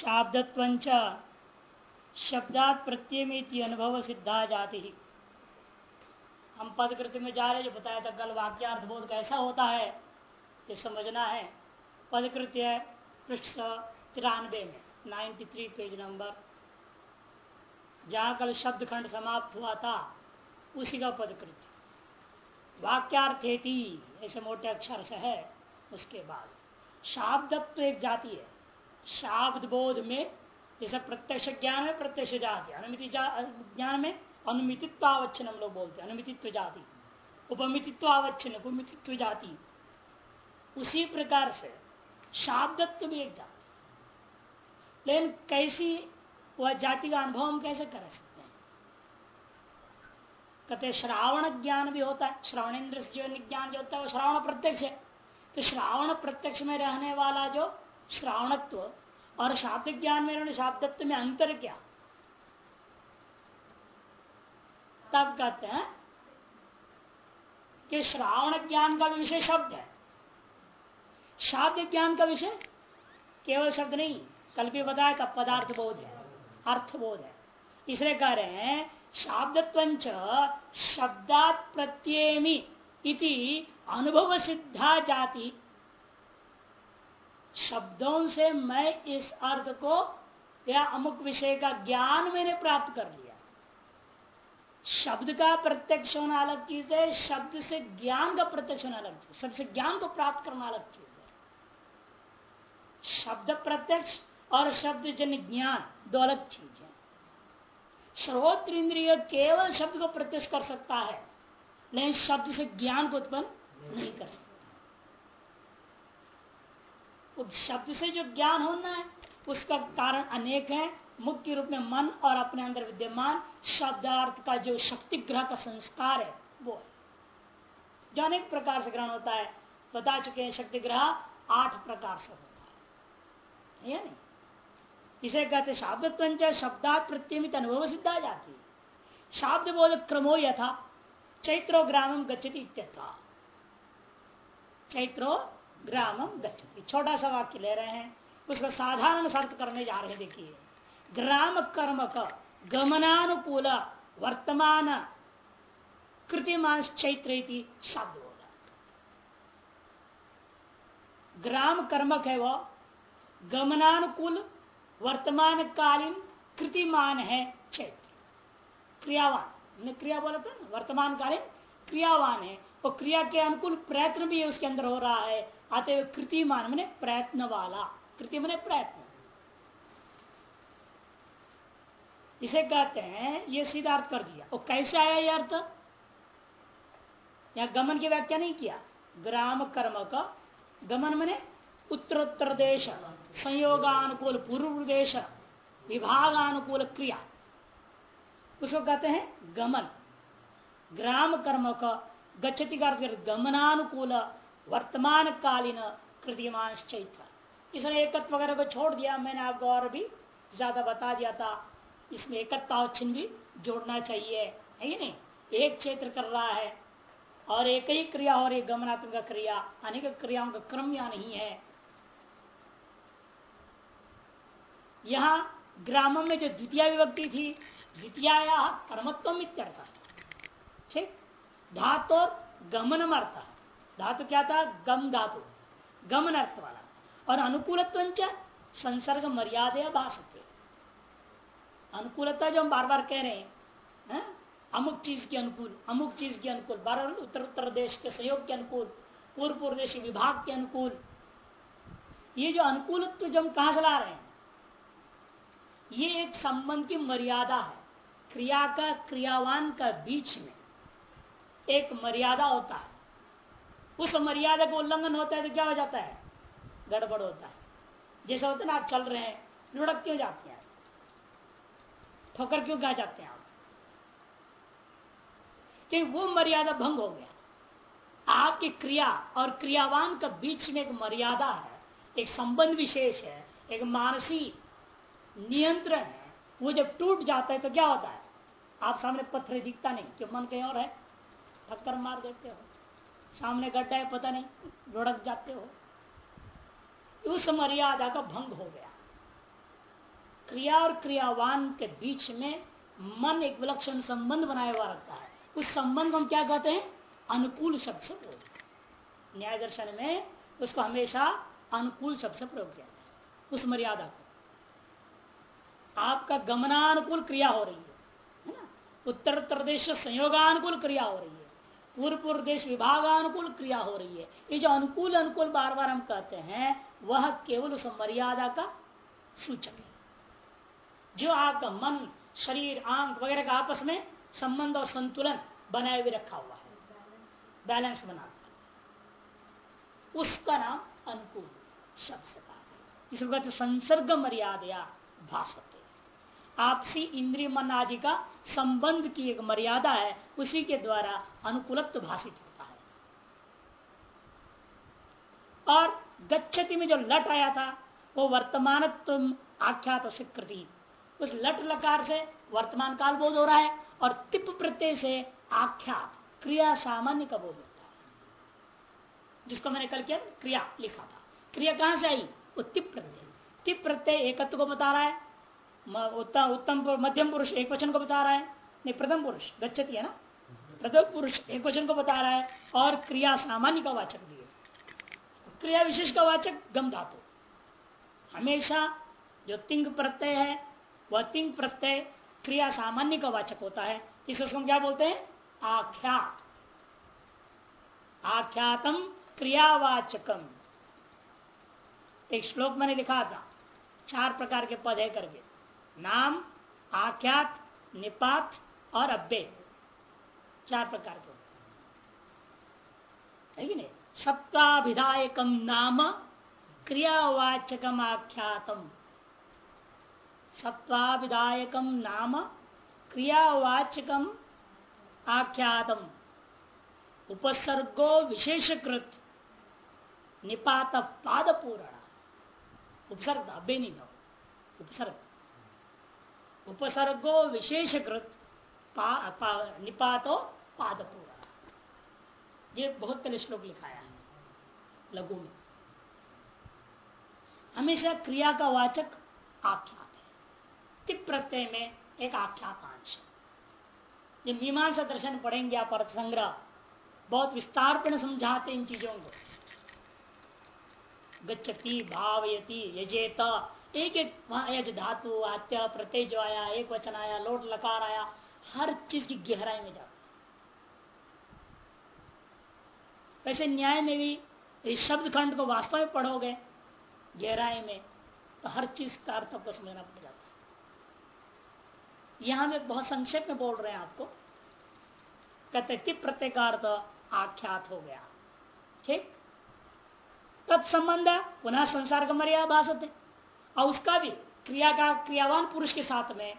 शाब्दत्व शब्दात प्रत्यय अनुभव सिद्धा जाति ही हम पदकृति में जा रहे जो बताया था, कल वाक्यार्थ बोध कैसा होता है, ये समझना है। पदकृत्य पृष्ठ तिरानबे में 93 पेज नंबर जहाँ कल शब्द खंड समाप्त हुआ था, उसी का पदकृत्य वाक्यार्थेति, ऐसे मोटे अक्षर से है, उसके बाद। शाब्दत्व तो एक जाति है। शाब्द बोध में जैसे प्रत्यक्ष ज्ञान में प्रत्यक्ष जाति, अनुमिति ज्ञान में अनुमितित्व आवच्छन हम लोग बोलते हैं, अनुमितित्व जाति उपमितित्व आवच्छन उपमितित्व जाति। उसी प्रकार से शाब्दत्व भी एक जाति। लेकिन कैसी वह जाति का अनुभव हम कैसे कर सकते हैं? कहते श्रावण ज्ञान भी होता है श्रवणेन्द्र जो ज्ञान जो होता है वो श्रावण प्रत्यक्ष है। तो श्रावण प्रत्यक्ष में रहने वाला जो श्रावणत्व और शाब्द ज्ञान में उन्होंने शाब्दत्व में अंतर क्या। तब कहते हैं कि श्रावण ज्ञान का भी विषय शब्द है। शाब्द ज्ञान का विषय केवल शब्द नहीं, कल भी बताया का पदार्थ बोध है अर्थ बोध है। इसलिए कह रहे हैं शाब्दत्व शब्दात प्रत्येमी इति अनुभव सिद्धा जाति शब्दों से मैं इस अर्थ को या अमुक विषय का ज्ञान मैंने प्राप्त कर लिया। शब्द का प्रत्यक्ष होना अलग चीज़ है, शब्द से ज्ञान का प्रत्यक्ष होना अलग चीज़ सबसे ज्ञान को प्राप्त करना अलग चीज़ है। शब्द प्रत्यक्ष और शब्द जन ज्ञान दो अलग चीज़ है। श्रोत्र इंद्रिय केवल शब्द को प्रत्यक्ष कर सकता है, लेकिन शब्द से ज्ञान को उत्पन्न नहीं कर सकता। शब्द से जो ज्ञान होना है, उसका कारण अनेक है। मुख्य रूप में मन और अपने अंदर विद्यमान शब्दार्थ का जो शक्ति ग्रह का संस्कार है, वो है। जो अनेक प्रकार से ग्रहण होता है, बता चुके हैं शक्ति ग्रह, आठ प्रकार से होता है। या नहीं। इसे कहते शब्दत्व शब्दात प्रत्यमित अनुभव सिद्धा जाती है। शाब्द बोध क्रमो यथा, चैत्रो ग्रामम गच्छति चैत्रो ग्रामम गच्छति। छोटा सा वाक्य ले रहे हैं। उसका साधारण शर्त करने जा रहे हैं, देखिए। ग्राम कर्म का गमनानुकूल, वर्तमान कृतिमान चैत्र शब्द। होगा ग्राम कर्मक है वह गमनानुकूल वर्तमान कालीन कृतिमान है चैत्र। क्रियावान। क्रिया बोला था ना वर्तमान कालीन क्रियावान है। वो क्रिया के अनुकूल प्रयत्न भी उसके अंदर हो रहा है। आते हुए कृतिमान मैंने प्रयत्न वाला कृति मैंने प्रयत्न। इसे कहते हैं, ये सीधा अर्थ कर दिया। और कैसे आया ये अर्थ? या गमन की व्याख्या नहीं किया? ग्राम कर्म का गमन मने उत्तरोत्तर देश, संयोगानुकूल पूर्व देश, विभागानुकूल क्रिया। उसको कहते हैं गमन। ग्राम कर्म का गच्छति का गमनानुकूल वर्तमान कालीन कृतिमान चैत्र इसने एकत्व वगैरह को छोड़ दिया, मैंने आपको और भी ज़्यादा बता दिया था। इसमें एकत्ता चिन्ह भी जोड़ना चाहिए, है नहीं? एक क्षेत्र कर रहा है और एक ही क्रिया और एक गमनात्मक क्रिया, अनेक क्रियाओं का क्रम या नहीं है। यहाँ ग्राम में जो द्वितीय विभक्ति थी द्वितीय कर्मत्व ठीक? धातु और गमन अर्थ धातु क्या था? गम धातु। गमन अर्थ वाला। और अनुकूलत्व संसर्ग मर्यादा भाषते अनुकूलता जो हम बार बार कह रहे हैं, है? अमुक चीज़ के अनुकूल, अमुक चीज़ के अनुकूल। बार उत्तर उत्तर देश के सहयोग के अनुकूल पूर्व पूर्व देश विभाग के अनुकूल। ये जो अनुकूलत्व जो हम कहा से ला रहे हैं? ये एक संबंध की मर्यादा है। क्रिया का, क्रियावान का बीच में एक मर्यादा होता है। उस मर्यादा का उल्लंघन होता है तो क्या हो जाता है? गड़बड़ होता है। जैसे होता है ना, आप चल रहे हैं लुढ़क क्यों जाते हैं। ठोकर क्यों कहा जाते हैं आप? कि वो मर्यादा भंग हो गया। आपकी क्रिया और क्रियावान का बीच में एक मर्यादा है, एक संबंध विशेष है, एक मानसिक नियंत्रण है, वो जब टूट जाता है तो क्या होता है? आप सामने पत्थर दिखता नहीं, क्यों मन कहीं और है? ठक्कर मार देते हो। सामने गड्ढा है, पता नहीं, लुढ़क जाते हो। उस मर्यादा का भंग हो गया। क्रिया और क्रियावान के बीच में मन एक विलक्षण संबंध बनाया हुआ रखता है। उस संबंध हम क्या कहते हैं? अनुकूल शब्द से प्रयोग न्याय दर्शन में उसको हमेशा अनुकूल शब्द से प्रयोग किया जाए उस मर्यादा को। आपका गमनानुकूल क्रिया हो रही है ना? उत्तर प्रदेश संयोगानुकूल क्रिया हो रही है। पूर्व पूर्व देश विभागानुकूल क्रिया हो रही है। ये जो अनुकूल अनुकूल बार बार हम कहते हैं, वह केवल उस मर्यादा का सूचक है। जो आपका मन, शरीर, आँख वगैरह का आपस में संबंध और संतुलन बनाए हुए रखा हुआ है। बैलेंस बना उसका नाम अनुकूल शब्द का इसको कहते संसर्ग मर्यादा भाषते आपसी इंद्रिय मन आदि का संबंध की एक मर्यादा है, उसी के द्वारा अनुकूलत्व भाषित होता है। और गच्छति में जो लट आया था, वो वर्तमान आख्यात स्वीकृति उस लट लकार से वर्तमान काल बोध हो रहा है और तिप प्रत्यय से आख्यात, क्रिया सामान्य का बोध होता है। जिसको मैंने कल किया, क्रिया लिखा था। क्रिया कहाँ से आई? वो तिप प्रत्यय। तिप प्रत्यय एकत्व को बता रहा है उत्तम उत्तम मध्यम पुरुष एक वचन को बता रहा है। नहीं, प्रथम पुरुष, गच्छती है ना? प्रथम पुरुष एक वचन को बता रहा है और क्रिया सामान्य का वाचक भी है। क्रिया विशेष का वाचक गम धातु। हमेशा जो तिंग प्रत्यय है, वह तिंग प्रत्यय क्रिया सामान्य का वाचक होता है। इसको हम क्या बोलते हैं? आख्यात। आख्यातम क्रियावाचकम। एक श्लोक मैंने लिखा था। चार प्रकार के पद है करके। नाम, आख्यात, निपात और अब्बे चार प्रकार के है। नहीं? सत्ताभिधायकम नाम क्रियावाचकम आख्यातम। सत्वाभिधायकम नाम क्रियावाचकम आख्यातम। उपसर्गो विशेषकृत निपात पाद पूर्ण उपसर्ग अब्बे नहीं उपसर्ग। उपसर्गो विशेषकृत पा, पा, निपातो पादपूरा। ये बहुत पहले श्लोक लिखाया है लघु में। हमेशा क्रिया का वाचक आख्यात है। तिप प्रत्यय में एक आख्यातांश। ये मीमांसा दर्शन पढ़ेंगे आप अर्थ संग्रह बहुत विस्तार पर समझाते इन चीज़ों को। गच्छति भावयति यजेत एक एक धातु, आत्या, प्रत्यय जो आया, एक वचन आया, लोट, लकार आया, हर चीज़ की गहराई में जाता वैसे न्याय में भी इस शब्द खंड को वास्तव में पढ़ोगे, गहराई में तो हर चीज़ का अर्थ आपको समझना पड़ जाता है। यहाँ में बहुत संक्षेप में बोल रहे हैं आपको। कहते का अर्थ आख्यात हो गया। ठीक? तत्संबंध पुनः संसार का मर्यादा भाषते और उसका भी क्रिया का, क्रियावान पुरुष के साथ में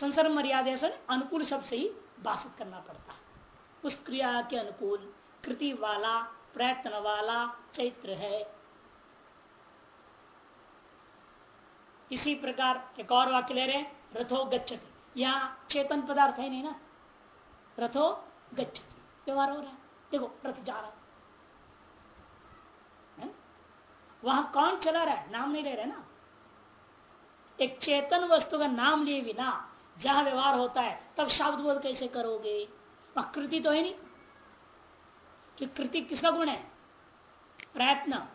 संसार मर्यादा से अनुकूल शब्द से ही भाषित करना पड़ता है। उस क्रिया के अनुकूल, कृति वाला, प्रयत्न वाला चैत्र है। इसी प्रकार एक और वाक्य ले रहे रथो गच्छति। यहाँ चेतन पदार्थ है नहीं ना? रथो गच्छति। व्यवहार हो रहा है। देखो, रथ जा रहा है? वहाँ कौन चला रहा है? नाम नहीं ले रहे ना? एक चेतन वस्तु का नाम लिए बिना जहाँ व्यवहार होता है, तब शब्द बोध कैसे करोगे? कृति तो है नहीं। कि कृति किसका गुण है? प्रयत्न,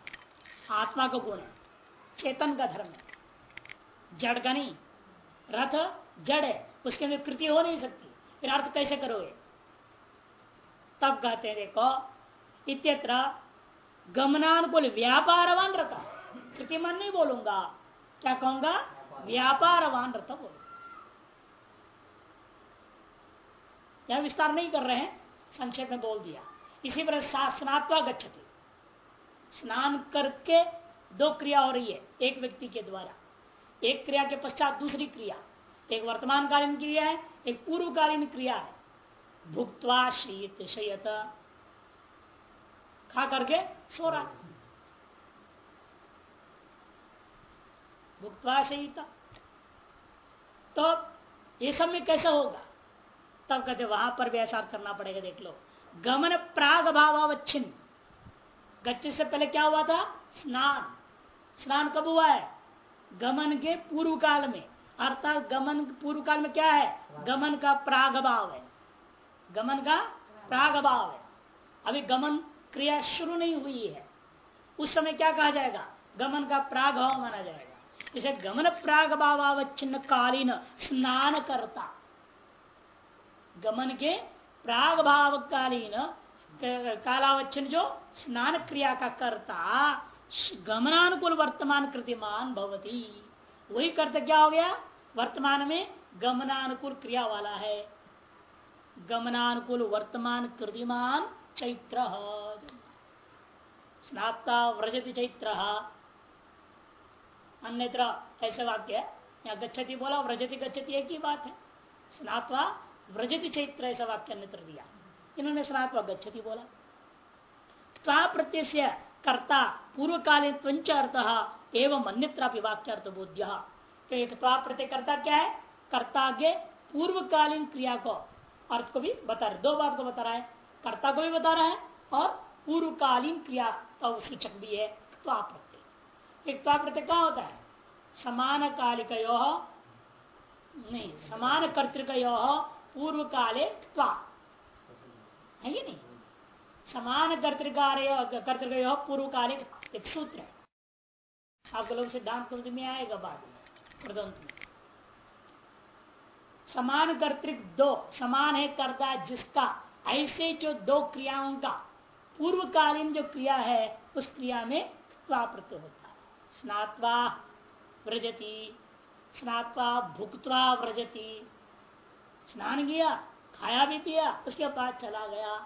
आत्मा का गुण है, चेतन का धर्म है। जड़ का नहीं, रथ जड़ है, उसके अंदर कृति हो नहीं सकती। फिर अर्थ कैसे करोगे? तब कहते हैं, देखो, इत्यत्र गमनानुकूल व्यापारवान रहता कृति मन नहीं बोलूँगा। क्या कहूँगा? व्यापारवान रथ बोल यह विस्तार नहीं कर रहे हैं, संक्षेप में बोल दिया। इसी पर स्नात्वा गच्छति स्नान करके दो क्रिया हो रही है, एक व्यक्ति के द्वारा। एक क्रिया के पश्चात दूसरी क्रिया। एक वर्तमान कालीन क्रिया है, एक पूर्वकालीन क्रिया है। भुक्तवा शीत शयत। खा करके सो रहा सहिता तो ये सब में कैसा होगा? तब कहते, वहाँ पर भी ऐसा करना पड़ेगा, देख लो। गमन प्राग भावावच्छिन्न। गच्चे से पहले क्या हुआ था? स्नान। स्नान कब हुआ है? गमन के पूर्व काल में। अर्थात गमन पूर्व काल में क्या है? गमन का प्रागभाव है। गमन का प्रागभाव है। अभी गमन क्रिया शुरू नहीं हुई है। उस समय क्या कहा जाएगा? गमन का प्राग भाव माना जाएगा। इसे गमन प्राग भावावच्छिन्न कालीन स्नान करता गमन के प्राग भाव कालीन कालावच्छिन्न जो स्नान क्रिया का करता गमनानुकूल वर्तमान कृतिमान भवती। वही करते क्या हो गया? वर्तमान में गमनानुकूल क्रिया वाला है। गमनानुकूल वर्तमान कृतिमान चैत्र। स्नाता व्रजति चैत्र। अन्यत्र ऐसे वाक्य है। यहाँ गच्छति बोला, व्रजति गच्छति, एक ही बात है। स्नात्वा व्रजति चैत्र ऐसा वाक्य अन्यत्र दिया। इन्होंने स्नात्वा गच्छति बोला। त्वा प्रत्यय कर्ता पूर्वकालीन अर्थ एवं अन्यत्र वाक्यर्थ बोध्य तो एक त्वा प्रत्यय कर्ता क्या है? कर्ता के पूर्वकालीन क्रिया को, अर्थ को भी बता रहे दो बात को बता रहा है। कर्ता को भी बता रहा है और पूर्वकालीन क्रिया का सूचक भी है। त्वा प्रत्यय। एक त्वा प्रत्यय कहा होता है? समान कालिक नहीं, समान कर्तिक पूर्व काले है नहीं? समान कर्तिकार कर्तिक पूर्व काले एक सूत्र है। आपको लोग सिद्धांत कृत में आएगा बाद में में। समान कर्तिक दो, समान है कर्ता जिसका, ऐसे जो दो क्रियाओं का, पूर्वकालीन जो क्रिया है, उस क्रिया में प्रत्यय होता स्नात्वा व्रजती स्नात्वा भुगतवा व्रजती। स्नान किया खाया भी पिया उसके बाद चला गया।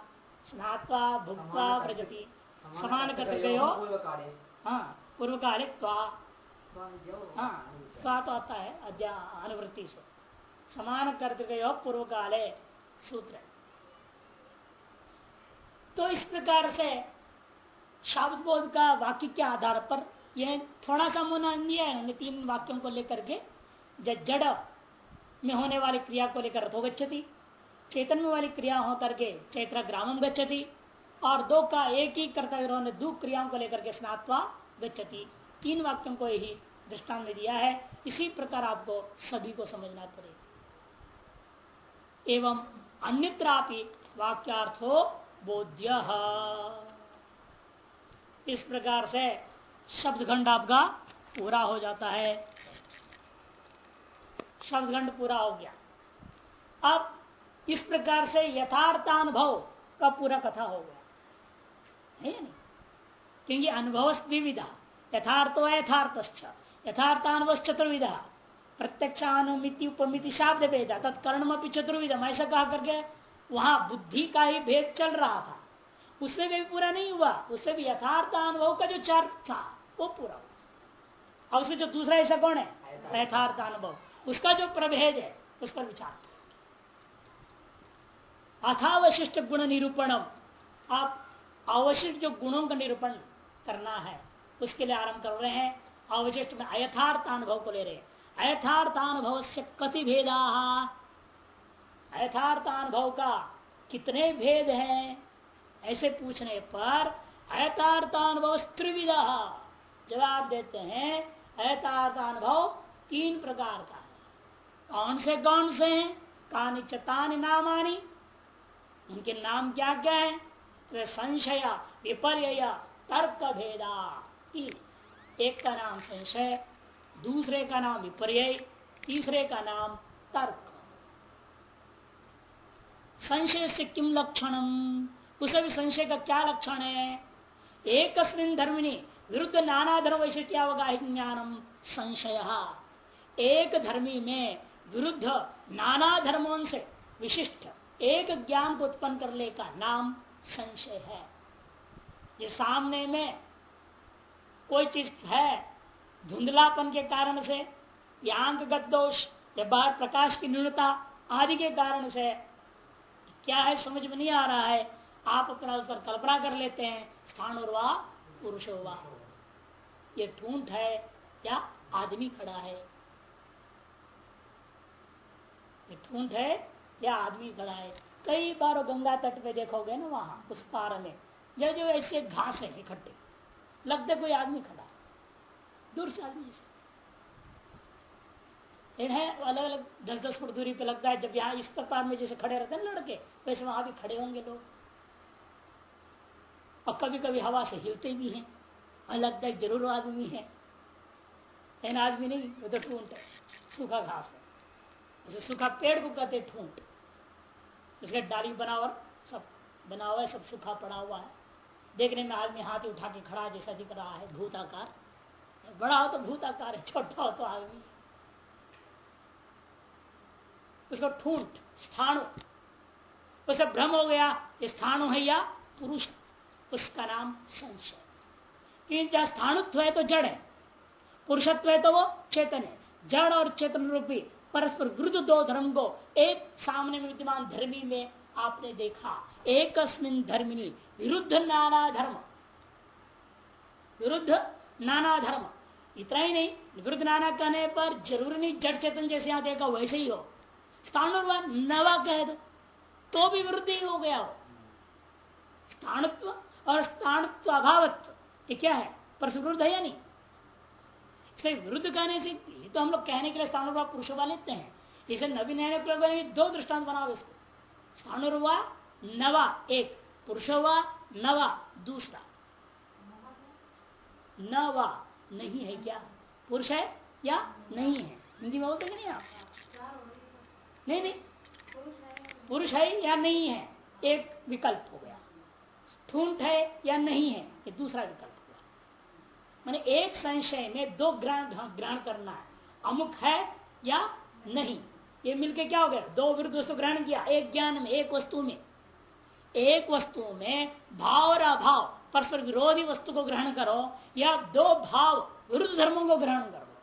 स्नात्वा भुगतवा व्रजती। समान करते गए हो पूर्व काले त्वा। हाँ त्वा तो आता है अध्या अनुवृत्ति से। समान करते हो पूर्व काले सूत्र। तो इस प्रकार से शब्द बोध का वाक्य के आधार पर यह थोड़ा सा मुना दिया है तीन वाक्यों को लेकर के जड़ में होने वाली क्रिया को लेकर रथो गच्छति चेतन में वाली क्रिया होकर के चैत्र ग्रामम गच्छति, और दो का एक ही करता इन्होंने दो क्रियाओं को लेकर के स्नात्वा गच्छति। तीन वाक्यों को यही दृष्टांत दिया है। इसी प्रकार आपको सभी को समझना पड़ेगा। एवं अन्यत्रापि वाक्यार्थो बोध्य। इस प्रकार से शब्द खंड आपका पूरा हो जाता है। शब्द खंड पूरा हो गया। अब इस प्रकार से यथार्थानुभव का पूरा कथा हो गया। है क्योंकि अनुभव द्विविधा, यथार्थो यथार्थ यथार्थानुभव चतुर्विधा, प्रत्यक्षानुमिति, उपमिति शाब्द भेदा तत्कर्णम चतुर्विधम, ऐसा कहा करके वहाँ बुद्धि का ही भेद चल रहा था। उसमें भी पूरा नहीं हुआ उससे भी यथार्थ अनुभव का जो चार था। वो पूरा और उसमें जो दूसरा ऐसा कौन है? यथार्थ अनुभव। उसका जो प्रभेद है उस पर विचार। अथावशिष्ट गुण निरूपणम। आप अवशिष्ट जो गुणों का निरूपण करना है, उसके लिए आरंभ कर रहे हैं। अवशिष्ट में अयथार्थ अनुभव को ले रहे हैं। अयथार्थ अनुभव से कति भेदा? अयथार्थ अनुभव का कितने भेद हैं? ऐसे पूछने पर अयथार्थानुभव त्रिविधा। जवाब देते हैं अयथार्थानुभव तीन प्रकार का है। कौन से कौन से हैं? कानी चतानी नामानी। उनके नाम क्या क्या है? तो संशय विपर्य तर्क भेदा तीन। एक का नाम संशय, दूसरे का नाम विपर्य तीसरे का नाम तर्क। संशय से किम लक्षणम? उसे भी संशय का क्या लक्षण है? एक धर्मिनी विरुद्ध नाना धर्म वैशिष्ट्यावगाहित ज्ञानम संशय। एक धर्मी में विरुद्ध नाना धर्मों से विशिष्ट एक ज्ञान को उत्पन्न करने का नाम संशय है। जिस सामने में कोई चीज़ है, धुंधलापन के कारण से, या आंक दोष, या बाहर प्रकाश की न्यूनता आदि के कारण से, क्या है समझ में नहीं आ रहा है। आप अपना उस पर कल्पना कर लेते हैं, स्थान और वाह। पुरुष वाह ये ठूंठ है या आदमी खड़ा है। ये ठूंठ है या आदमी खड़ा है। कई बार गंगा तट पे देखोगे ना वहाँ, उस पार में जो जो ऐसे घास है इकट्ठे, लगते कोई आदमी खड़ा दूर से आदमी लेकिन है अलग अलग दस दस फुट दूरी पे लगता है, जब यहाँ इस कतार में जैसे खड़े रहते हैं लड़के, वैसे वहाँ भी खड़े होंगे लोग। और कभी कभी हवा से हिलते भी हैं और लगता है ज़रूर आदमी है। लेकिन आदमी नहीं, वो तो ठूंट है। सूखा घास है। उसे सूखा पेड़ को कहते ठूंट उसके डाली बना और सब बना हुआ है, सब सूखा पड़ा हुआ है। देखने में आदमी हाथ उठा के खड़ा जैसा दिख रहा है, भूताकार। बड़ा हो तो भूताकार है, छोटा हो तो आदमी उसको ठूंठ स्थाणु। उसे भ्रम हो गया स्थानु है या पुरुष। उसका नाम संशय। स्थानुत्व है तो जड़ है। पुरुषत्व है तो वो चेतन है। जड़ और चेतन रूपी परस्पर विरुद्ध दो धर्म को एक सामने विद्यमान धर्मी में आपने देखा। एक धर्मिनी, विरुद्ध नाना धर्म। विरुद्ध नाना धर्म। इतना ही नहीं, विरुद्ध नाना कहने पर ज़रूरी नहीं जड़ चेतन जैसे यहाँ देखा, वैसे ही हो। स्थान नवा कह दो तो भी विरुद्ध ही हो गया हो स्थानत्व और स्थानत्व अभावत्व। ये क्या है? परस्पर विरुद्ध है या नहीं? इसलिए विरुद्ध कहने से तो हम लोग कहने के लिए स्थान पुरुष लेते हैं। इसे नवीन दो दृष्टांत बनाओ इसको। स्थानुर्वा नवा, एक। पुरुष हुआ नवा, दूसरा। नवा नहीं है क्या? पुरुष है या नहीं है? हिंदी में बोलते नहीं आप? नहीं नहीं। पुरुष है या नहीं है? एक विकल्प हो गया। ठूंठ है या नहीं है, ये दूसरा विकल्प हुआ। मैंने एक संशय में दो ग्रहण ग्रहण करना है। अमुक है या नहीं। ये मिलके क्या हो गया? दो विरुद्ध वस्तु ग्रहण किया, एक ज्ञान में, एक वस्तु में। एक वस्तु में भाव और अभाव, परस्पर विरोधी वस्तु को ग्रहण करो या दो भाव विरुद्ध धर्मों को ग्रहण करो।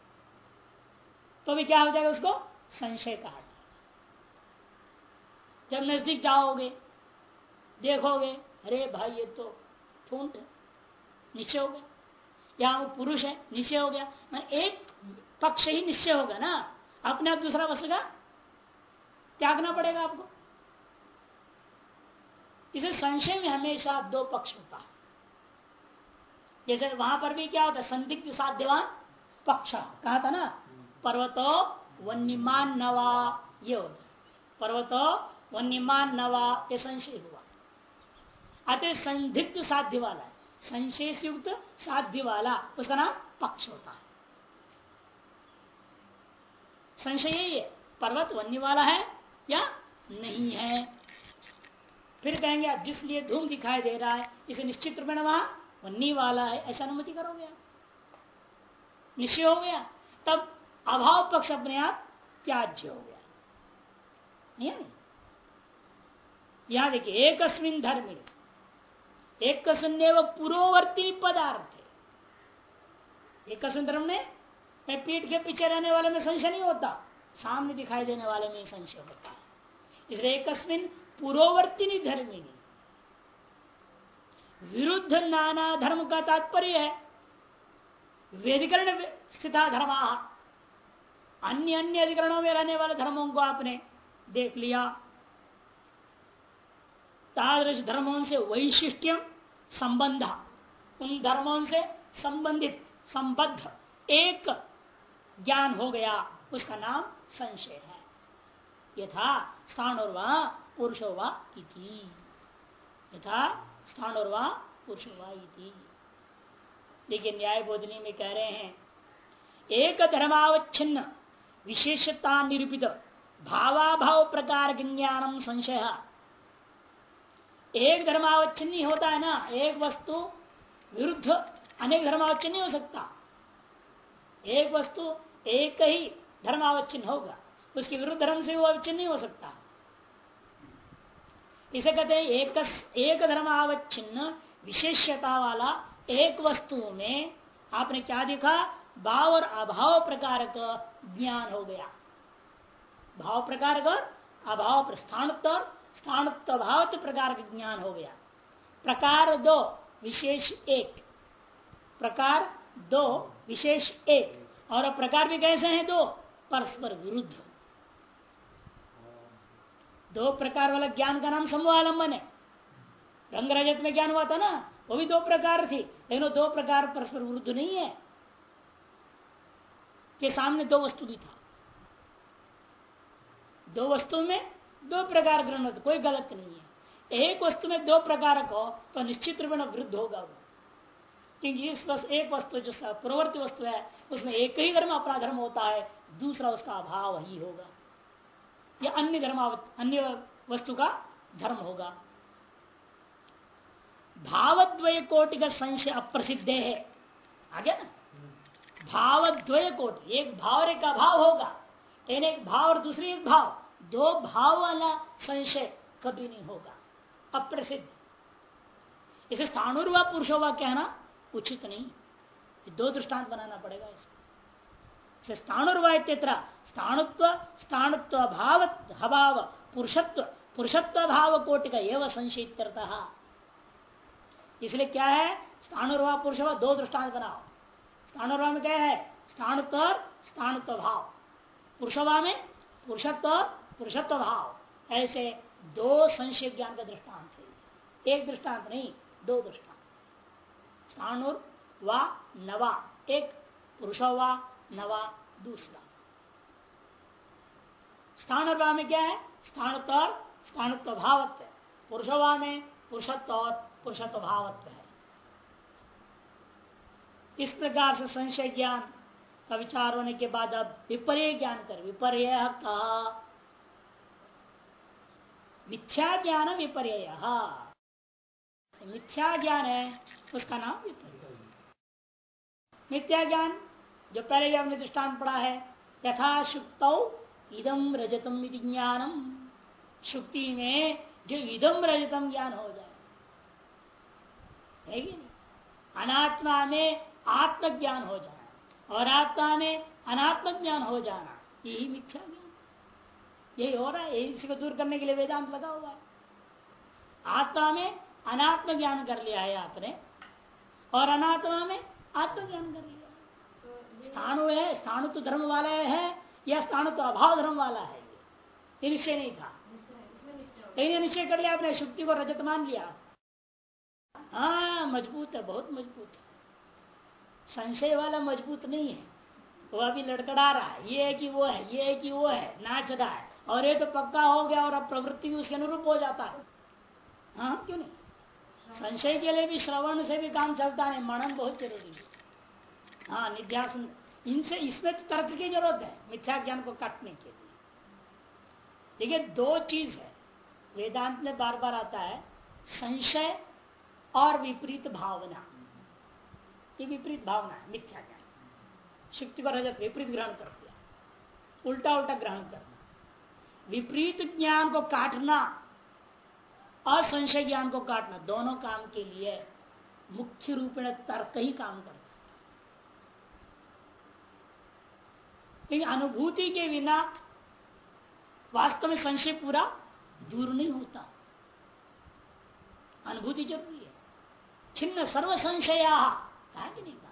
तो भी क्या हो जाएगा उसको? संशय कहा जब नज़दीक जाओगे, देखोगे अरे भाई, ये तो ठूंठ है। निश्चय हो गया। या वो पुरुष है, निश्चय हो गया। मैं एक पक्ष ही निश्चय होगा ना। अपने आप दूसरा वस्तु का त्यागना पड़ेगा आपको। इसे संशय में हमेशा दो पक्ष होता है। जैसे वहाँ पर भी क्या होता है, संदिग्ध साध्यवान पक्ष। कहा था ना, पर्वतो वन्यमान नवा ये पर्वतो वन्यमान नवा ये संशय हुआ। अतः संदिग्ध साध्य वाला संशय युक्त साध्य वाला। उसका नाम पक्ष होता है। संशय यही है, पर्वत वन्य वाला है या नहीं है? फिर कहेंगे जिसलिए धूम दिखाई दे रहा है, इसे निश्चित रूप में वहाँ वन्य वाला है। ऐसा अनुमति करोगे आप? निश्चय हो गया। तब अभाव पक्ष अपने आप त्याज्य हो गया। नहीं? यहाँ देखिए एक धर्म एक पुरोवर्ती पदार्थ एक धर्म ने पीठ के पीछे रहने वाले में संशय नहीं होता, सामने दिखाई देने वाले में संशय होता है। इसलिए एक पुरोवर्तिनी धर्मिनी विरुद्ध नाना धर्म का तात्पर्य है। वेदिकरण स्थिता धर्म। अन्य अन्य अधिकरणों में रहने वाले धर्मों को आपने देख लिया। तादृश धर्मों से वैशिष्ट्यम संबंध। उन धर्मों से संबंधित, संबद्ध, एक ज्ञान हो गया। उसका नाम संशय है। यथा स्थान और वह पुरुषो वा यथा स्थान और वह पुरुषो लेकिन न्याय बोधनी में कह रहे हैं, एक धर्मावच्छिन्न, विशेषता निरूपित, भावाभाव प्रकार ज्ञानम संशय। एक धर्मावच्छिन्न होता है ना, एक वस्तु विरुद्ध अनेक धर्मावच्छिन्न हो सकता। एक वस्तु एक ही धर्मावच्छिन्न होगा, उसके विरुद्ध धर्म से वो अवच्छिन्न नहीं हो सकता। इसे कहते हैं एक एक धर्मावच्छिन्न विशेषता वाला एक वस्तु में आपने क्या देखा? भाव और अभाव प्रकार का ज्ञान हो गया। भाव प्रकार का अभाव प्रस्थान स्थान भाव प्रकार का ज्ञान हो गया। प्रकार दो, विशेष एक। प्रकार दो, विशेष एक। और प्रकार भी कैसे हैं दो? परस्पर विरुद्ध। दो प्रकार वाला ज्ञान का नाम समूहालंबन है। रंग रजत में ज्ञान हुआ था ना, वो भी दो प्रकार थी, लेकिन वो दो प्रकार परस्पर विरुद्ध नहीं है। के सामने दो वस्तु भी था। दो वस्तु में दो प्रकार ग्रहण होते, कोई गलत नहीं है। एक वस्तु में दो प्रकार को तो निश्चित रूप में वृद्ध होगा वो। क्योंकि इस वस्तु एक वस्तु जो प्रवर्ति वस्तु है, उसमें एक ही धर्म अपना धर्म होता है, दूसरा उसका अभाव ही होगा। या अन्य धर्म अन्य वस्तु का धर्म होगा। भावद्वय कोटि का संशय अप्रसिद्ध है। आगे ना? भावद्वय कोटि एक भाव और एक अभाव होगा। एक भाव और दूसरी एक भाव। दो भाव वाला संशय कभी नहीं होगा। अप्रसिद्ध। इसे स्थानुर्वा पुरुषोवा कहना उचित नहीं। दो दृष्टांत बनाना पड़ेगा इसको स्थानुर्वा स्थाणुत्व स्थाणुत्व भाव, हभाव, पुरुषत्व पुरुषत्व भाव कोटि का एवं संशयित इसलिए क्या है? स्थानुर्वा पुरुष दो दृष्टांत बनाओ। स्थानुर्वा में क्या है? स्थाणुत्व स्थानुत्व भाव। पुरुषवा में पुरुषत्व पुरुषत्व भाव। ऐसे दो संशय ज्ञान का दृष्टांत है। एक दृष्टांत नहीं, दो दृष्टांत। स्थानुर व नवा, एक पुरुष व नवा दूसरा। स्थानुर्वा में क्या है? स्थानुत्व और स्थानुत्व भावत्व पुरुषवा में पुरुषत्व और पुरुषत्व भावत्व है। इस प्रकार से संशय ज्ञान का विचार होने के बाद अब विपर्य ज्ञान कर, विपर्य का। मिथ्या ज्ञान विपर्य मिथ्या ज्ञान है, उसका नाम विपर्य मिथ्या ज्ञान जो पहले भी हमने दृष्टांत पढ़ा है यथा शुक्त इदम रजतम ज्ञानम। शुक्ति में जो इदम रजतम ज्ञान हो जाए। है अनात्मा में आत्मज्ञान हो जाना और आत्मा में अनात्म ज्ञान हो जाना, यही मिथ्या ज्ञान यही हो रहा है इसी को दूर करने के लिए वेदांत लगा हुआ है। आत्मा में अनात्म ज्ञान कर लिया है आपने, और अनात्मा में आत्मज्ञान कर लिया स्थानु है स्थानु तो धर्म वाला है, या स्थानु तो अभाव धर्म वाला है? ये निश्चय नहीं था। कहीं निश्चय कर लिया आपने, शुक्ति को रजत मान लिया। हाँ मज़बूत है, बहुत मज़बूत है। संशय वाला मज़बूत नहीं है। वो अभी लड़कड़ा रहा है। ये है कि वो है, ये है कि वो है नाच रहा है। और ये तो पक्का हो गया और अब प्रवृत्ति भी उसके अनुरूप हो जाता है। हाँ क्यों नहीं? संशय के लिए भी, श्रवण से भी काम चलता है मनन बहुत ज़रूरी है। हाँ निध्यासन। इनसे, इसमें तो तर्क की ज़रूरत है, मिथ्या ज्ञान को काटने के लिए। देखिए, दो चीज़ है। वेदांत में बार बार आता है, संशय और विपरीत भावना। ये विपरीत भावना है, मिथ्या ज्ञान। शक्ति को रजत, विपरीत ग्रहण कर दिया। उल्टा उल्टा ग्रहण करना विपरीत ज्ञान को काटना और संशय ज्ञान को काटना, दोनों काम के लिए मुख्य रूप में तर्क ही काम करता है। अनुभूति के बिना वास्तव में संशय पूरा दूर नहीं होता। अनुभूति ज़रूरी है। छिन्न सर्व संशया कहा नहीं कहा?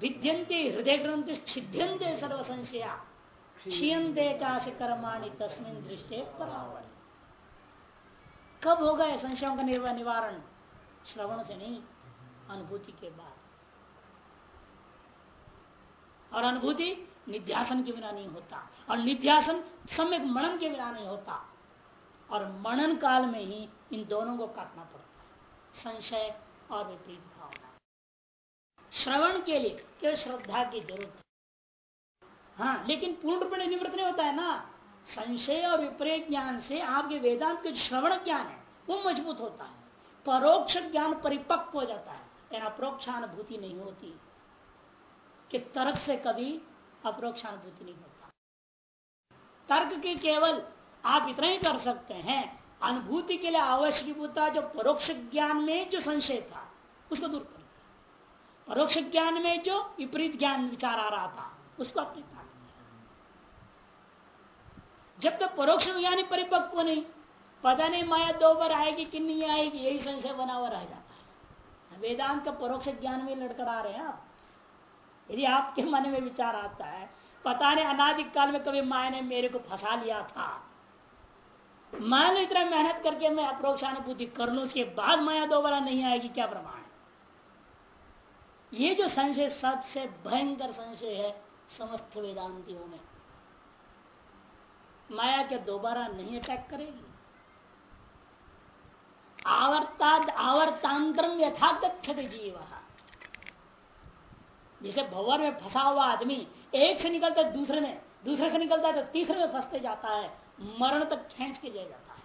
विद्यंते हृदय ग्रंथ छिद्यंते सर्व संशया क्षीयते का से कर्माणी तस्मिन दृष्टि परावर कब होगा यह संशयों का निवारण? श्रवण से नहीं, अनुभूति के बाद। और अनुभूति निध्यासन के बिना नहीं होता। और निध्यासन सम्यक मनन के बिना नहीं होता। और मनन काल में ही इन दोनों को काटना पड़ता है। संशय और विपरीत भावना। श्रवण के लिए केवल श्रद्धा की ज़रूरत है, लेकिन पूर्णपणे निवृत्त नहीं होता है ना। संशय और विपरीत ज्ञान से आपके वेदांत के श्रवण ज्ञान है, वो मज़बूत होता है। परोक्ष ज्ञान परिपक्व हो जाता है यानी अप्रोक्षानुभूति नहीं होती। कि तर्क से कभी अप्रोक्षानुभूति नहीं होता। तर्क के केवल आप इतना ही कर सकते हैं, अनुभूति के लिए आवश्यक होता जो परोक्ष ज्ञान में जो संशय था, उसको दूर कर परोक्ष ज्ञान में जो विपरीत ज्ञान, विचार आ रहा था, उसको अपने जब तक परोक्ष ज्ञान परिपक्व नहीं। पता नहीं माया दो बार आएगी कि नहीं आएगी, यही संशय बना हुआ रह जाता है। वेदांत का परोक्ष ज्ञान में लड़कड़ा रहे हैं आप। यदि आपके मन में विचार आता है, पता नहीं अनादिक काल में कभी माया ने मेरे को फंसा लिया था। मान इतना मेहनत करके मैं अप्रोक्षानुभूति कर लू, उसके बाद माया दोबारा नहीं आएगी, क्या प्रमाण ये जो संशय सबसे भयंकर संशय है, समस्त वेदांतियों में। माया के दोबारा नहीं अटैक करेगी। आवर्ताद आवर्तांतरम यथा गच्छत जीव। जैसे भवर में फंसा हुआ आदमी एक से निकलता है दूसरे में, दूसरे से निकलता है तो तीसरे में फंसते जाता है, मरण तक खींच के ले जाता है।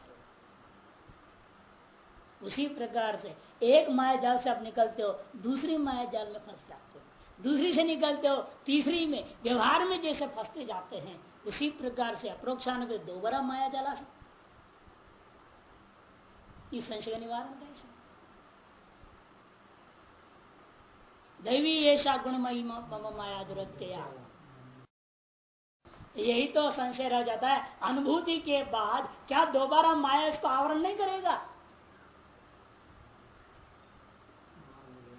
उसी प्रकार से एक माया जाल से आप निकलते हो, दूसरी माया जाल में फंस जाते हो। दूसरी से निकलते हो, तीसरी में, व्यवहार में जैसे फंसते जाते हैं उसी प्रकार से अप्रोक्षान के दोबारा माया जला सकते इस संशय का निवारण कैसे दैवी ऐसा गुणमयी मम माया दुरत्या यही तो संशय रह जाता है। अनुभूति के बाद क्या दोबारा माया इसको आवरण नहीं करेगा?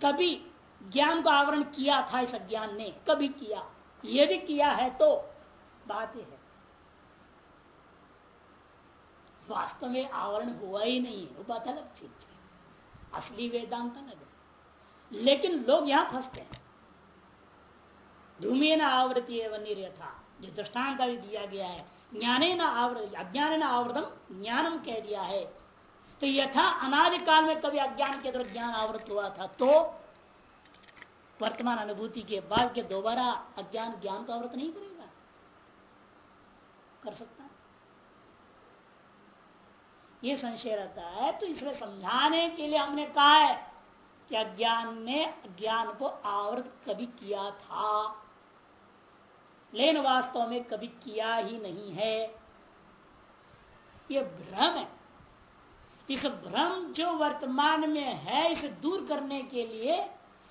कभी ज्ञान को आवरण किया था इस अज्ञान ने, कभी किया। यदि किया है तो बात है। वास्तव में आवरण हुआ ही नहीं है, वो बात अलग चीज़ है। असली वेदांत है। लेकिन लोग यहाँ फंसते हैं। धूमे न आवृत्ति एवं निर्यथा जो दृष्टांत भी दिया गया है। ज्ञाने न आवृत अज्ञान न आवृतम, ज्ञानम कह दिया है। तो यथा अनादिकाल में कभी अज्ञान के द्वारा ज्ञान आवृत हुआ था तो वर्तमान अनुभूति के बाद के दोबारा अज्ञान ज्ञान का आवृत नहीं करेगा। कर सकता है। ये संशय रहता है तो इसलिए समझाने के लिए हमने कहा है कि अज्ञान ने ज्ञान को आवृत कभी किया था। लेकिन वास्तव में कभी किया ही नहीं है। ये भ्रम है। इस भ्रम जो वर्तमान में है, इसे दूर करने के लिए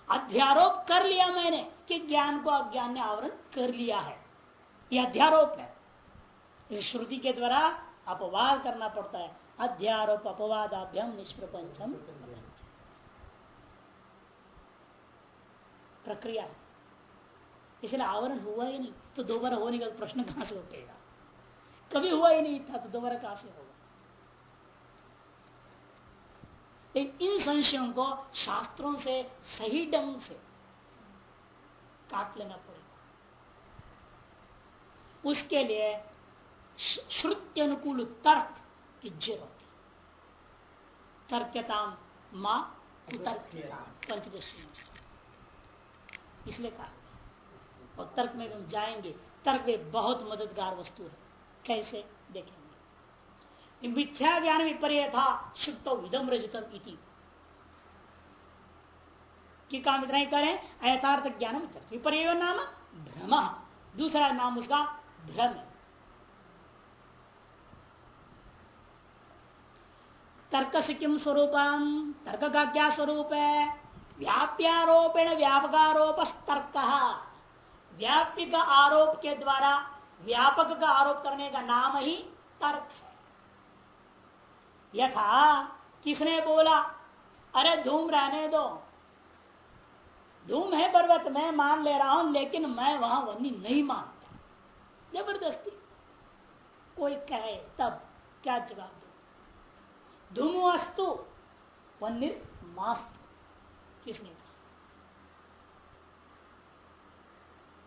अध्यारोप कर लिया मैंने कि ज्ञान को अज्ञान ने आवरण कर लिया है। यह अध्यारोप है। श्रुति के द्वारा अपवाद करना पड़ता है। अध्यारोप अपवादाभ्यम निष्प्रपंचम। प्रक्रिया। इसलिए आवरण हुआ ही नहीं तो दोबारा होने का प्रश्न कहाँ से उठेगा? कभी हुआ ही नहीं था तो दोबारा कहाँ से होगा? इन संशयों को शास्त्रों से, सही ढंग से काट लेना पड़ेगा। उसके लिए श्रुति अनुकूल तर्क की होती है। तर्कता माँ पंचदशी। इसलिए कहा। और तर्क में हम जाएँगे। तर्क में बहुत मददगार वस्तु है। कैसे? देखेंगे। मिथ्या ज्ञान विपर्य था, शुक्त विदम रजतम इति। कि काम इतना ही करें, अयथार्थ ज्ञान विपर्य नाम भ्रम। दूसरा नाम उसका भ्रम। तर्क से किम स्वरूपम तर्क का क्या स्वरूप है व्याप्यारोपेण व्यापकारोप तर्क व्याप्य का आरोप के द्वारा व्यापक का आरोप करने का नाम ही तर्क। है यथा किसने बोला, अरे धूम रहने दो। धूम है पर्वत, मैं मान ले रहा हूँ, लेकिन मैं वहाँ वन्नी नहीं मानता। ज़बरदस्ती। कोई कहे तब, क्या जवाब? धूम वस्तु मास्तु। किसने कहा?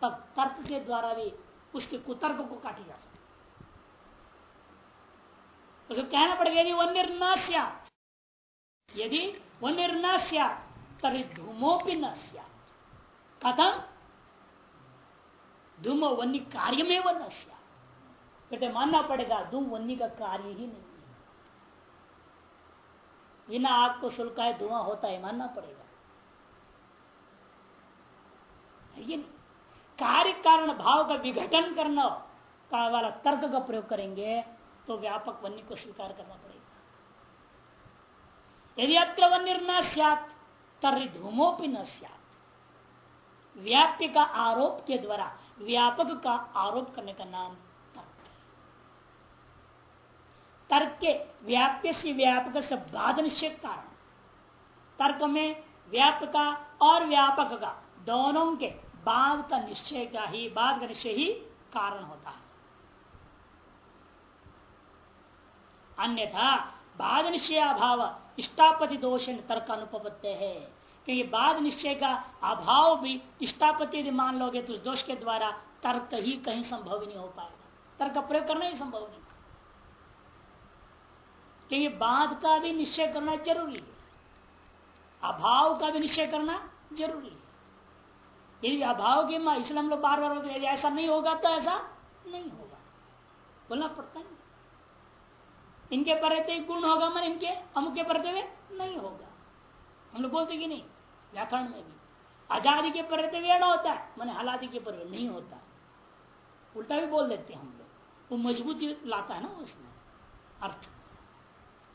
तब तर्क के द्वारा भी उसके कुतर्क को काटी जा सकती। उसको कहना पड़ेगा, यदि वन्य न यदि वन्य न तभी धूमोपि न कथम? धूम वन्य कार्य में वह न कहते मानना पड़ेगा धूम वन्य का कार्य ही नहीं। बिना आग को सुलकाए धुआँ होता है, मानना पड़ेगा। ये कार्य कारण भाव का विघटन करना का वाला तर्क का प्रयोग करेंगे तो व्यापक वन्य को स्वीकार करना पड़ेगा। यदि अत्र वन्य न सत तर् धूमोपि न व्याप्य का आरोप के द्वारा, व्यापक का आरोप करने का नाम तर्क तर्क के व्याप्य से व्यापक से बाद निश्चय कारण। तर्क में व्याप्य का और व्यापक का दोनों के बाद का निश्चय का ही, बाद का निश्चय ही कारण होता है। अन्यथा बाद निश्चय अभाव इष्टापति दोष तर्क अनुपत्य है। क्योंकि बाद निश्चय का अभाव भी इष्टापति यदि मान लोगे तो उस दोष के द्वारा तर्क ही कहीं संभव नहीं हो पाएगा। तर्क प्रयोग करना ही संभव नहीं। क्योंकि बाद का भी निश्चय करना ज़रूरी है। अभाव का भी निश्चय करना ज़रूरी है। यदि अभाव के इसलिए हम लोग बार बार होते ऐसा नहीं होगा तो ऐसा नहीं होगा। बोलना पड़ता है। इनके परते गुण होगा मन इनके अमुक के परते हुए नहीं होगा। हम लोग बोलते कि नहीं? व्याकरण में भी। आज़ादी के परते हुए होता है, मन हलादी के पर नहीं होता। उल्टा भी बोल देते हैं हम लोग। वो मजबूती लाता है ना उसमें। अर्थ।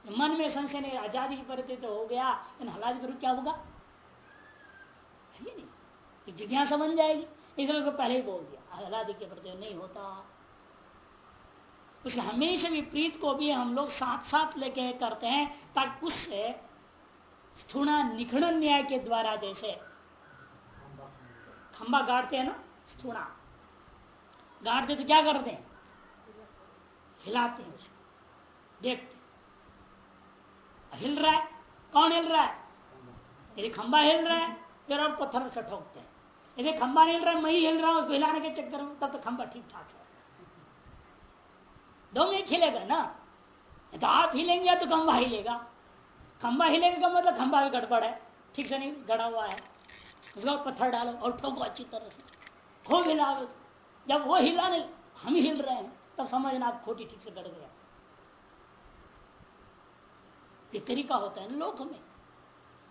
मन में संशय नहीं, आज़ादी की परते तो हो गया हलादी पर क्या होगा? जिज्ञासा बन जाएगी। इसलिए उसको पहले ही बोल दिया आज़ादी के प्रति नहीं होता। उसके हमेशा विपरीत को भी हम लोग साथ साथ लेके करते हैं, ताकि उससे स्थूणा निखड़न न्याय के द्वारा जैसे खंबा गाड़ते हैं ना, स्थूणा। गाड़ते तो क्या करते हैं? हिलाते हैं उसको, देखते हिल रहा है? कौन हिल रहा है? यदि खंबा हिल रहा है, फिर और पत्थर से ठोकते हैं। यदि खंबा हिल रहा है, मैं ही हिल रहा हूँ, उसको हिलाने के चक्कर में, तब तो खंबा ठीक ठाक है। दो मिनट हिलेगा ना? तो आप हिलेंगे तो खंबा हिलेगा। खंबा हिलेगा का मतलब खंबा भी गड़बड़ है। ठीक से नहीं? गड़ा हुआ है। उसका पत्थर डालो और ठोको अच्छी तरह से। खूब हिलाओ। जब वो हिला नहीं, हम हिल रहे हैं। तब समझना आप खोटी ठीक से गड़ गया तरीका होता है लोक में।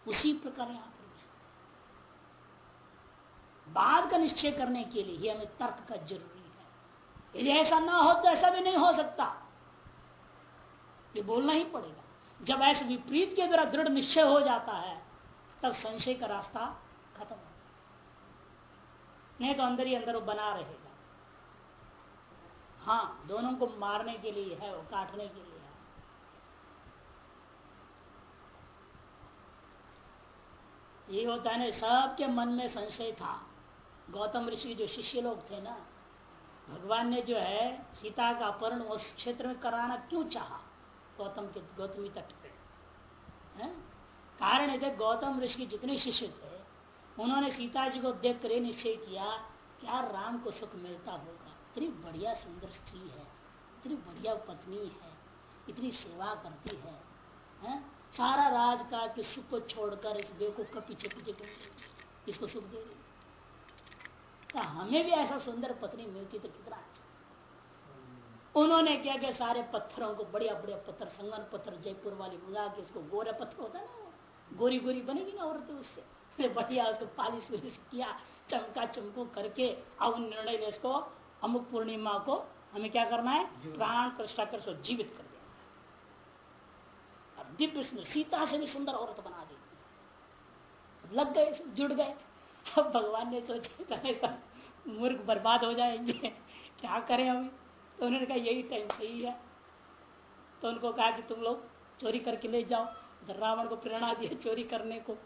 उसी प्रकार यहाँ बाद का निश्चय करने के लिए ही हमें तर्क का ज़रूरी है। यदि ऐसा ना हो तो ऐसा भी नहीं हो सकता। ये बोलना ही पड़ेगा। जब ऐसे विपरीत के द्वारा दृढ़ निश्चय हो जाता है, तब संशय का रास्ता खत्म हो। नहीं तो अंदर ही अंदर वो बना रहेगा। हाँ दोनों को मारने के लिए है वो काटने के लिए है ये होता है ना सबके मन में संशय था गौतम ऋषि जो शिष्य लोग थे ना भगवान ने जो है सीता का अपहरण उस क्षेत्र में कराना क्यों चाहा गौतम के गौतमी तट पे है? कारण थे गौतम ऋषि जितने शिष्य थे उन्होंने सीता जी को देख कर निश्चय किया क्या राम को सुख मिलता होगा इतनी बढ़िया सुंदर स्त्री है इतनी बढ़िया पत्नी है इतनी सेवा करती है, है? सारा राज का कि सुख को छोड़कर इस बेवकूफ़ का पीछे पीछे इसको सुख दे रही तो हमें भी ऐसा सुंदर पत्नी मिलती तो कितना अच्छा। उन्होंने क्या क्या? सारे पत्थरों को बढ़िया बढ़िया पत्थर संगन पत्थर जयपुर वाली मंगा के उसको गोरा पत्थर होता है ना गोरी गोरी बनेगी ना औरत उससे। बढ़िया उसको पालिश वालिश किया चमका चमकू करके अब निर्णय ले इसको अमुक पूर्णिमा को हमें क्या करना है? प्राण प्रतिष्ठा कर जीवित कर देना अब दिव्य सीता से भी सुंदर औरत बना दी। लग गए, जुड़ गए। अब भगवान ने सोचा मूर्ख बर्बाद हो जाएँगे। क्या करें अभी? तो उन्होंने कहा, यही टाइम सही है। तो उनको कहा कि, तुम लोग चोरी करके ले जाओ। इधर रावण को प्रेरणा दिया चोरी करने को।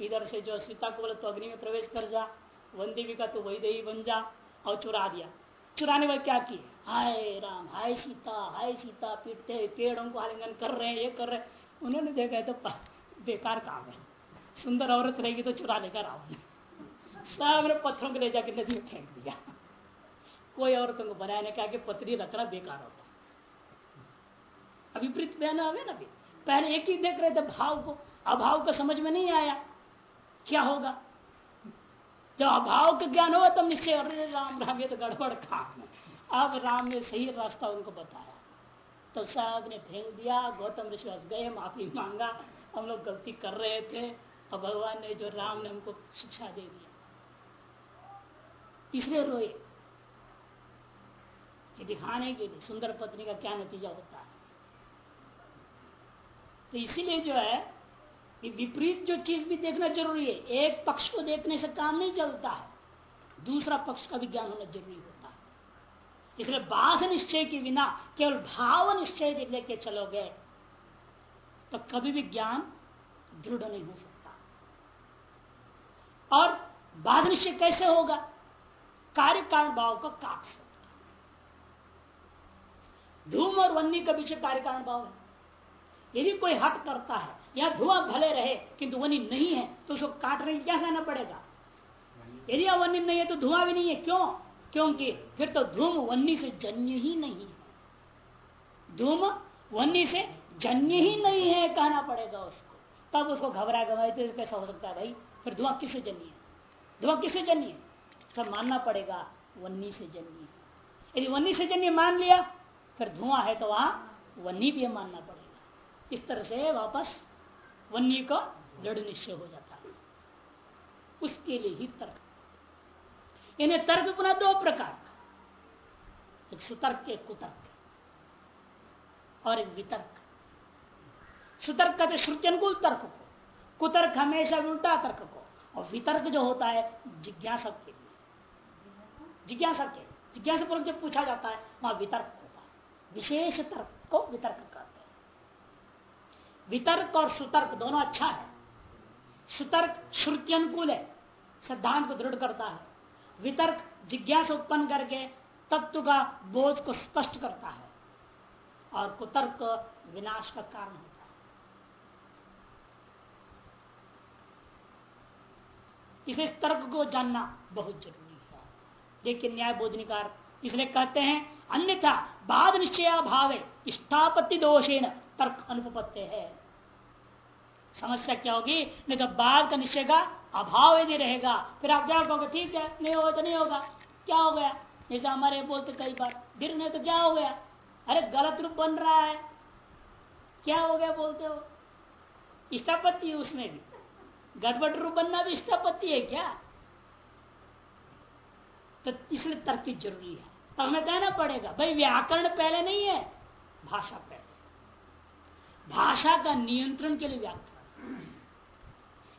इधर से जो सीता को बोले तो अग्नि में प्रवेश कर जा। वन देवी का तो वही देवी बन जा। और चुरा दिया। चुराने वाले क्या किए? हाय राम, हाय सीता हाय सीता, पीटते पेड़ों को आलिंगन कर रहे हैं, ये कर रहे उन्होंने देखा तो बेकार काम है। सुंदर औरत रहेगी तो चुरा लेगा रावण सबने पत्थरों को ले जाकर नदी में फेंक दिया। कोई औरतों को बनाया नहीं, कहा कि पत्री रखना बेकार होता अभिप्रीत बयान आ गया ना अभी। पहले एक ही देख रहे थे भाव को। अभाव का समझ में नहीं आया। क्या होगा? जब अभाव का ज्ञान होगा तब निश्चय, अरे राम राम, ये तो गड़बड़ काम है। अब राम ने सही रास्ता उनको बताया। तो सबने फेंक दिया, गौतम ऋषि गए, माफ़ी मांगा, हम लोग गलती कर रहे थे। और भगवान ने जो राम ने हमको शिक्षा दे दिया इसलिए रोए। कि दिखाने के लिए सुंदर पत्नी का क्या नतीजा होता है? तो इसीलिए जो है विपरीत जो चीज़ भी देखना ज़रूरी है। एक पक्ष को देखने से काम नहीं चलता है। दूसरा पक्ष का भी ज्ञान होना ज़रूरी है। इसलिए बाध निश्चय के बिना केवल भाव निश्चय लेके चलोगे तो कभी भी ज्ञान दृढ़ नहीं हो सकता। और बाध निश्चय कैसे होगा? कार्य कारण भाव का काट सकता। धूम और वन्नी के पीछे कार्य कारण भाव है। यदि कोई हट करता है या धुआँ भले रहे किंतु वनी नहीं है तो उसको काट रहे क्या कहना पड़ेगा? यदि वन्य नहीं है तो धुआँ भी नहीं है क्यों? क्योंकि फिर तो धूम वन्नी से जन्य ही नहीं है। धूम वन्नी से जन्य ही नहीं है, कहना पड़ेगा उसको। तब उसको घबरा गवाए तो कैसा हो सकता है भाई? फिर धुआँ किससे जन्य है? धुआँ किससे जन्य है? सब मानना पड़ेगा वन्नी से जन्य यदि वन्नी से जन्य मान लिया, फिर धुआँ है तो वहाँ वन्नी भी मानना पड़ेगा। इस तरह से वापस वन्नी का दृढ़ निश्चय हो जाता है। उसके लिए ही तर्क। इन्हें तर्क पुनः दो प्रकार का। एक सुतर्क, एक कुतर्क। और एक वितर्क। सुतर्क कहते श्रुति अनुकूल तर्क को। कुतर्क हमेशा उल्टा तर्क को। और वितर्क जो होता है, जिज्ञासा के लिए। जिज्ञासा के जिज्ञासा पूर्वक जब पूछा जाता है, वहाँ वितर्क होता है। विशेष तर्क को वितर्क कहते हैं। वितर्क और सुतर्क दोनों अच्छा है। सुतर्क श्रुति अनुकूल है। सिद्धांत को दृढ़ करता है। वितर्क, जिज्ञासा उत्पन्न करके तत्व का बोध को स्पष्ट करता है और कुतर्क विनाश का कारण होता है। इसे तर्क को जानना बहुत ज़रूरी है। देखिए न्याय बोधनिकार इसलिए कहते हैं, अन्यथा बाद निश्चय भाव इष्टापत्ति दोषेण तर्क अनुपत्ति है। समस्या क्या होगी? नहीं तो बाद का निश्चय का अभाव यदि रहेगा, फिर आप क्या कहोगे, ठीक है, नहीं होगा तो नहीं होगा। क्या हो गया? जैसे हमारे बोलते कई बार, गिर नहीं तो क्या हो गया? अरे, गलत रूप बन रहा है। क्या हो गया बोलते हो? इष्टापत्ति उसमें भी। गड़बड़ रूप बनना भी इष्टापत्ति है क्या? तो इसलिए तर्क ज़रूरी है। तो हमें कहना पड़ेगा, भाई, व्याकरण पहले नहीं है, भाषा पहले भाषा का नियंत्रण के लिए व्याकरण।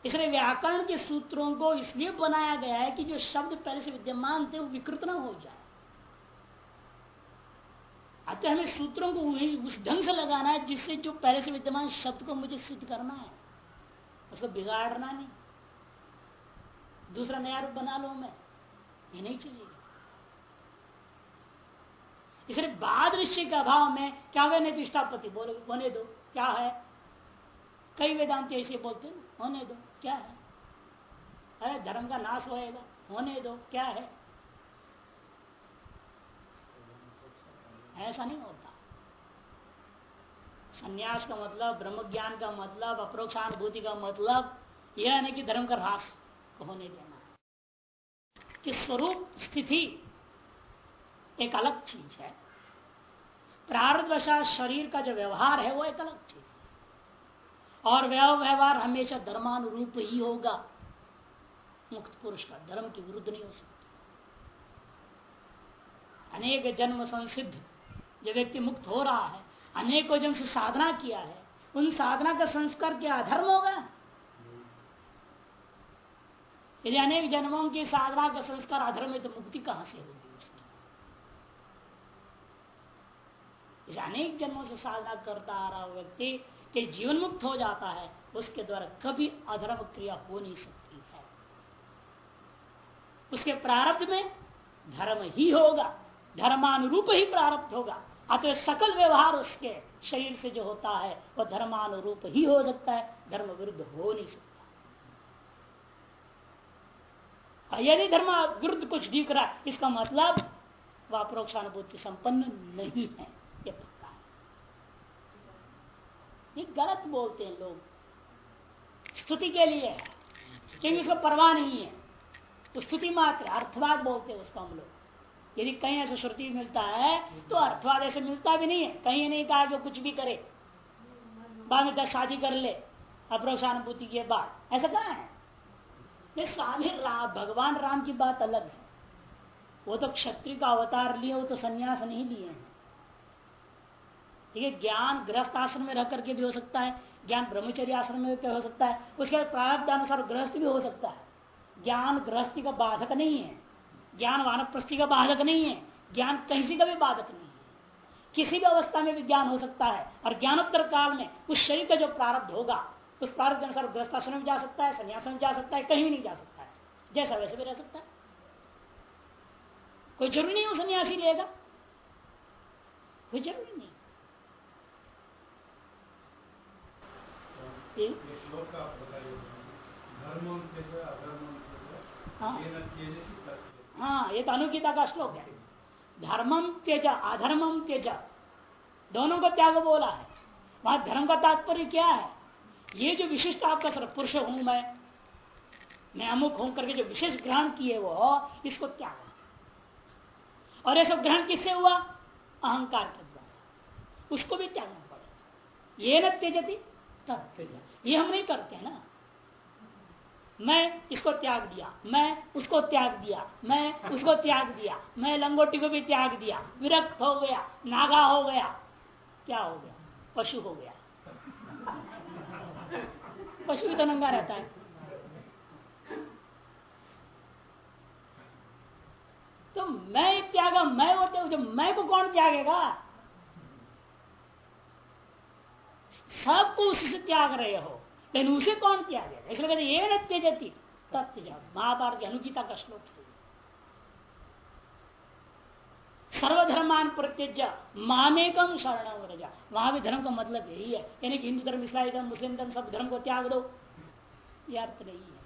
इसलिए व्याकरण के सूत्रों को इसलिए बनाया गया है कि जो शब्द पहले से विद्यमान थे, वो विकृत न हो जाए। अतः हमें सूत्रों को उस ढंग से लगाना है जिससे जो पहले से विद्यमान शब्द को मुझे सिद्ध करना है। उसको बिगाड़ना नहीं। दूसरा नया रूप बना लो मैं, ये नहीं चलेगा। इसलिए बाद निश्चय के अभाव में क्या नहीं तो बोले होने दो, क्या है? कई वेदांत ऐसे बोलते हैं, होने दो, क्या है? अरे धर्म का नाश होएगा, होने दो, क्या है? ऐसा नहीं होता। संन्यास का मतलब ब्रह्म ज्ञान का मतलब अप्रोक्षानुभूति का मतलब यह नहीं कि धर्म का ह्रास होने देना कि स्वरूप, स्थिति एक अलग चीज़ है। प्रारब्धवशा शरीर का जो व्यवहार है, वो एक अलग चीज़ और व्यवहार हमेशा धर्मानुरूप ही होगा। मुक्त पुरुष का धर्म के विरुद्ध नहीं हो सकता। अनेक जन्म संसिद्ध, जो व्यक्ति मुक्त हो रहा है, अनेकों जन्म से साधना किया है, उन साधना का संस्कार क्या अधर्म होगा? यदि अनेक जन्मों की साधना का संस्कार अधर्म है तो मुक्ति कहाँ से होगी उसकी? अनेक जन्मों से साधना करता आ रहा व्यक्ति के जीवन मुक्त हो जाता है, उसके द्वारा कभी अधर्म क्रिया हो नहीं सकती है। उसके प्रारब्ध में धर्म ही होगा, धर्मानुरूप ही प्रारब्ध होगा। अतः सकल व्यवहार उसके शरीर से जो होता है, वह धर्मानुरूप ही हो सकता है, धर्म विरुद्ध हो नहीं सकता। यदि धर्म विरुद्ध कुछ दिख रहा है, इसका मतलब वह प्रोक्षानुभूति संपन्न नहीं है। ये गलत बोलते हैं लोग। स्तुति के लिए। क्योंकि उसको परवाह नहीं है। तो स्तुति मात्र, अर्थवाद बोलते हैं उसको हम लोग। यदि कहीं ऐसा श्रुति मिलता है तो अर्थवाद ऐसे मिलता भी नहीं है। कहीं नहीं कहा जो कुछ भी करे। बाद में दस शादी कर ले अप्रोक्षानुभूति के बाद। ऐसा कहा है? स्वामी राम, भगवान राम की बात अलग है। वो तो क्षत्रिय का अवतार लिए, वो तो संन्यास नहीं लिए हैं। ठीक है, ज्ञान गृहस्थ आश्रम में रह करके भी हो सकता है, ज्ञान ब्रह्मचर्य आश्रम में हो सकता है, उसके बाद प्रारब्ध अनुसार गृहस्थ भी हो सकता है। ज्ञान गृहस्थी का बाधक नहीं है, ज्ञान वानप्रस्थि का बाधक नहीं है, ज्ञान कहीं का भी बाधक नहीं है। किसी भी अवस्था में भी ज्ञान हो सकता है, और ज्ञानोत्तर काल में उस शरीर का जो प्रारब्ध होगा, उस प्रारब्ध अनुसार ग्रस्ताश्रम में जा सकता है संन्यासन में जा सकता है, कहीं भी नहीं जा सकता है जैसा वैसे भी रह सकता है। कोई ज़रूरी नहीं हो सन्यासी रहेगा। कोई ज़रूरी नहीं हाँ। हाँ। ये तो अनुगीता का श्लोक है। धर्मम त्यज अधर्मम त्यज। दोनों को त्याग बोला है। वहाँ धर्म का तात्पर्य क्या है? ये जो विशिष्ट आपका सर पुरुष हूँ मैं मैं अमुक हूँ करके जो विशेष ग्रहण किए वो इसको त्याग। और ये सब ग्रहण किससे हुआ? अहंकार के द्वारा। उसको भी त्यागना पड़ेगा ये न त्यजती तब ये हम नहीं करते हैं ना। मैं इसको त्याग दिया, मैं उसको त्याग दिया, मैं उसको त्याग दिया, मैं लंगोटी को भी त्याग दिया, विरक्त हो गया, नागा हो गया। क्या हो गया? पशु हो गया। पशु भी तो नंगा रहता है। तो मैं त्यागा, मैं होते जो मैं को कौन त्यागेगा? सबको उससे त्याग रहे हो। लेकिन उसे कौन त्यागेगा इसलिए कहते ये न त्यजती। महाभारत अनुगीता का श्लोक सर्वधर्मान प्रत्यज मामेकम शरण रजा वहाँ भी धर्म का मतलब यही है। यानी कि हिंदू धर्म, ईसाई धर्म, मुस्लिम धर्म, सब धर्म को त्याग दो। यह अर्थ नहीं है।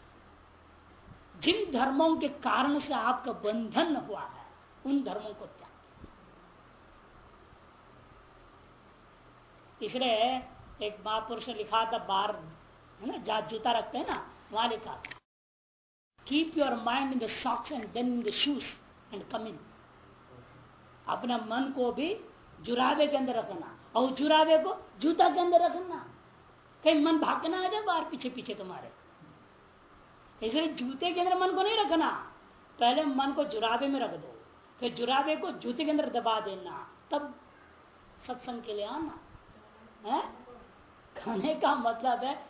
जिन धर्मों के कारण से आपका बंधन हुआ है, उन धर्मों को त्याग इसलिए एक महापुरुष ने लिखा था बार, है ना जहाँ जूता रखते हैं ना, वहाँ लिखा था। Keep your mind in the socks and then in the shoes and come in अपना मन को भी जुराबे के अंदर रखना और जुराबे को जूता के अंदर रखना। कहीं मन भागना आ जाए बाहर पीछे पीछे तुम्हारे। इसलिए जूते के अंदर मन को नहीं रखना। पहले मन को जुराबे में रख दो। फिर जुराबे को जूते के अंदर दबा देना। तब सत्संग के लिए आना। है? खाने का मतलब है,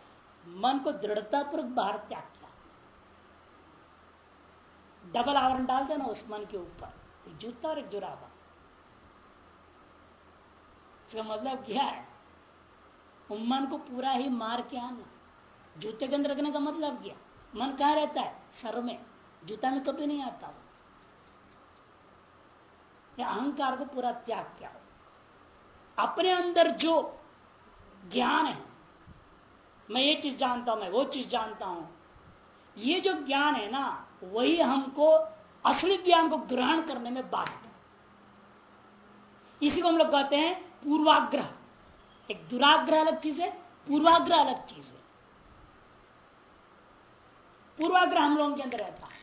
मन को दृढ़ता पूर्वक बाहर त्याग किया। डबल आवरण डाल देना उस मन के ऊपर। एक जूता और एक जुराबा। इसका मतलब क्या है? मन को पूरा ही मार के आना। जूते के अंदर रखने का मतलब क्या? मन कहा रहता है? सर में। जूता में कभी नहीं आता वो। अहंकार को पूरा त्याग किया अपने अंदर जो ज्ञान है। मैं ये चीज़ जानता हूँ, मैं वो चीज़ जानता हूँ। ये जो ज्ञान है ना, वही हमको असली ज्ञान को ग्रहण करने में बाध्य इसी को हम लोग कहते हैं पूर्वाग्रह। एक दुराग्रह अलग चीज़ है, पूर्वाग्रह अलग चीज़ है। पूर्वाग्रह हम लोगों के अंदर रहता है।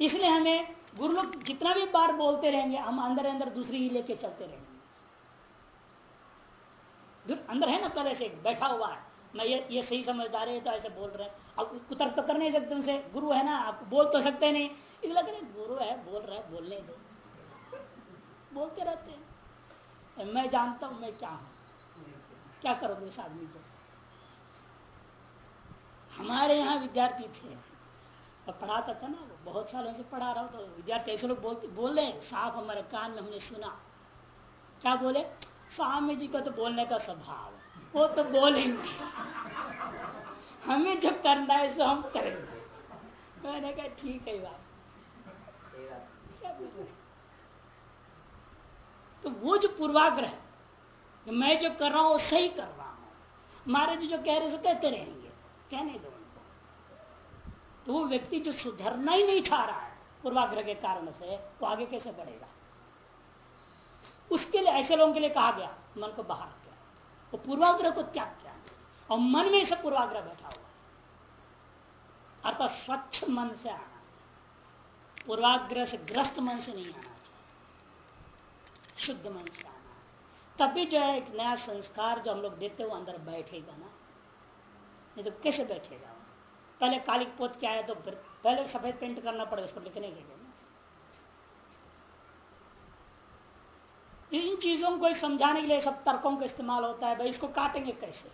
इसलिए हमें गुरु लोग जितना भी बार बोलते रहेंगे, हम अंदर अंदर दूसरी ही लेके चलते रहेंगे। अंदर है ना पहले से बैठा हुआ है। मैं ये ये सही समझदार है तो ऐसे बोल रहे हैं। अब उतर तो कर नहीं सकते उनसे। गुरु है ना, आप बोल तो सकते नहीं। इसलिए लगे गुरु है, बोल रहा है, बोलने दो। बोलते रहते हैं। मैं जानता हूँ मैं क्या हूँ। क्या करोगे इस आदमी को? हमारे यहाँ विद्यार्थी थे। और पढ़ाता था ना बहुत सालों से पढ़ा रहा हूँ तो विद्यार्थी ऐसे लोग बोलते, बोले साफ़ हमारे कान में हमने सुना। क्या बोले? स्वामी जी का तो बोलने का स्वभाव वो तो बोलेंगे हमें जो करना है सो हम करेंगे। मैंने कहा, ठीक है बात। तो वो जो पूर्वाग्रह मैं जो कर रहा हूँ, वो सही कर रहा हूँ। हमारे जो कह रहे सो कहते रहेंगे। कहने दो उनको। तो वो व्यक्ति जो सुधरना ही नहीं चाह रहा है, पूर्वाग्रह के कारण से, वो आगे कैसे बढ़ेगा? उसके लिए ऐसे लोगों के लिए कहा गया, मन को बाहर किया। वो पूर्वाग्रह को त्याग किया। और मन में से पूर्वाग्रह बैठा हुआ अर्थात स्वच्छ मन से आना पूर्वाग्रह से ग्रस्त मन से नहीं आना चाहिए। शुद्ध मन से आना तभी जो है एक नया संस्कार जो हम लोग देते वो अंदर बैठेगा ना। नहीं तो कैसे बैठेगा पहले काली पोत क्या है तो पहले सफ़ेद पेंट करना पड़ेगा उस पर लिखने के लिए इन चीज़ों को समझाने के लिए सब तर्कों का इस्तेमाल होता है, भाई इसको काटेंगे कैसे?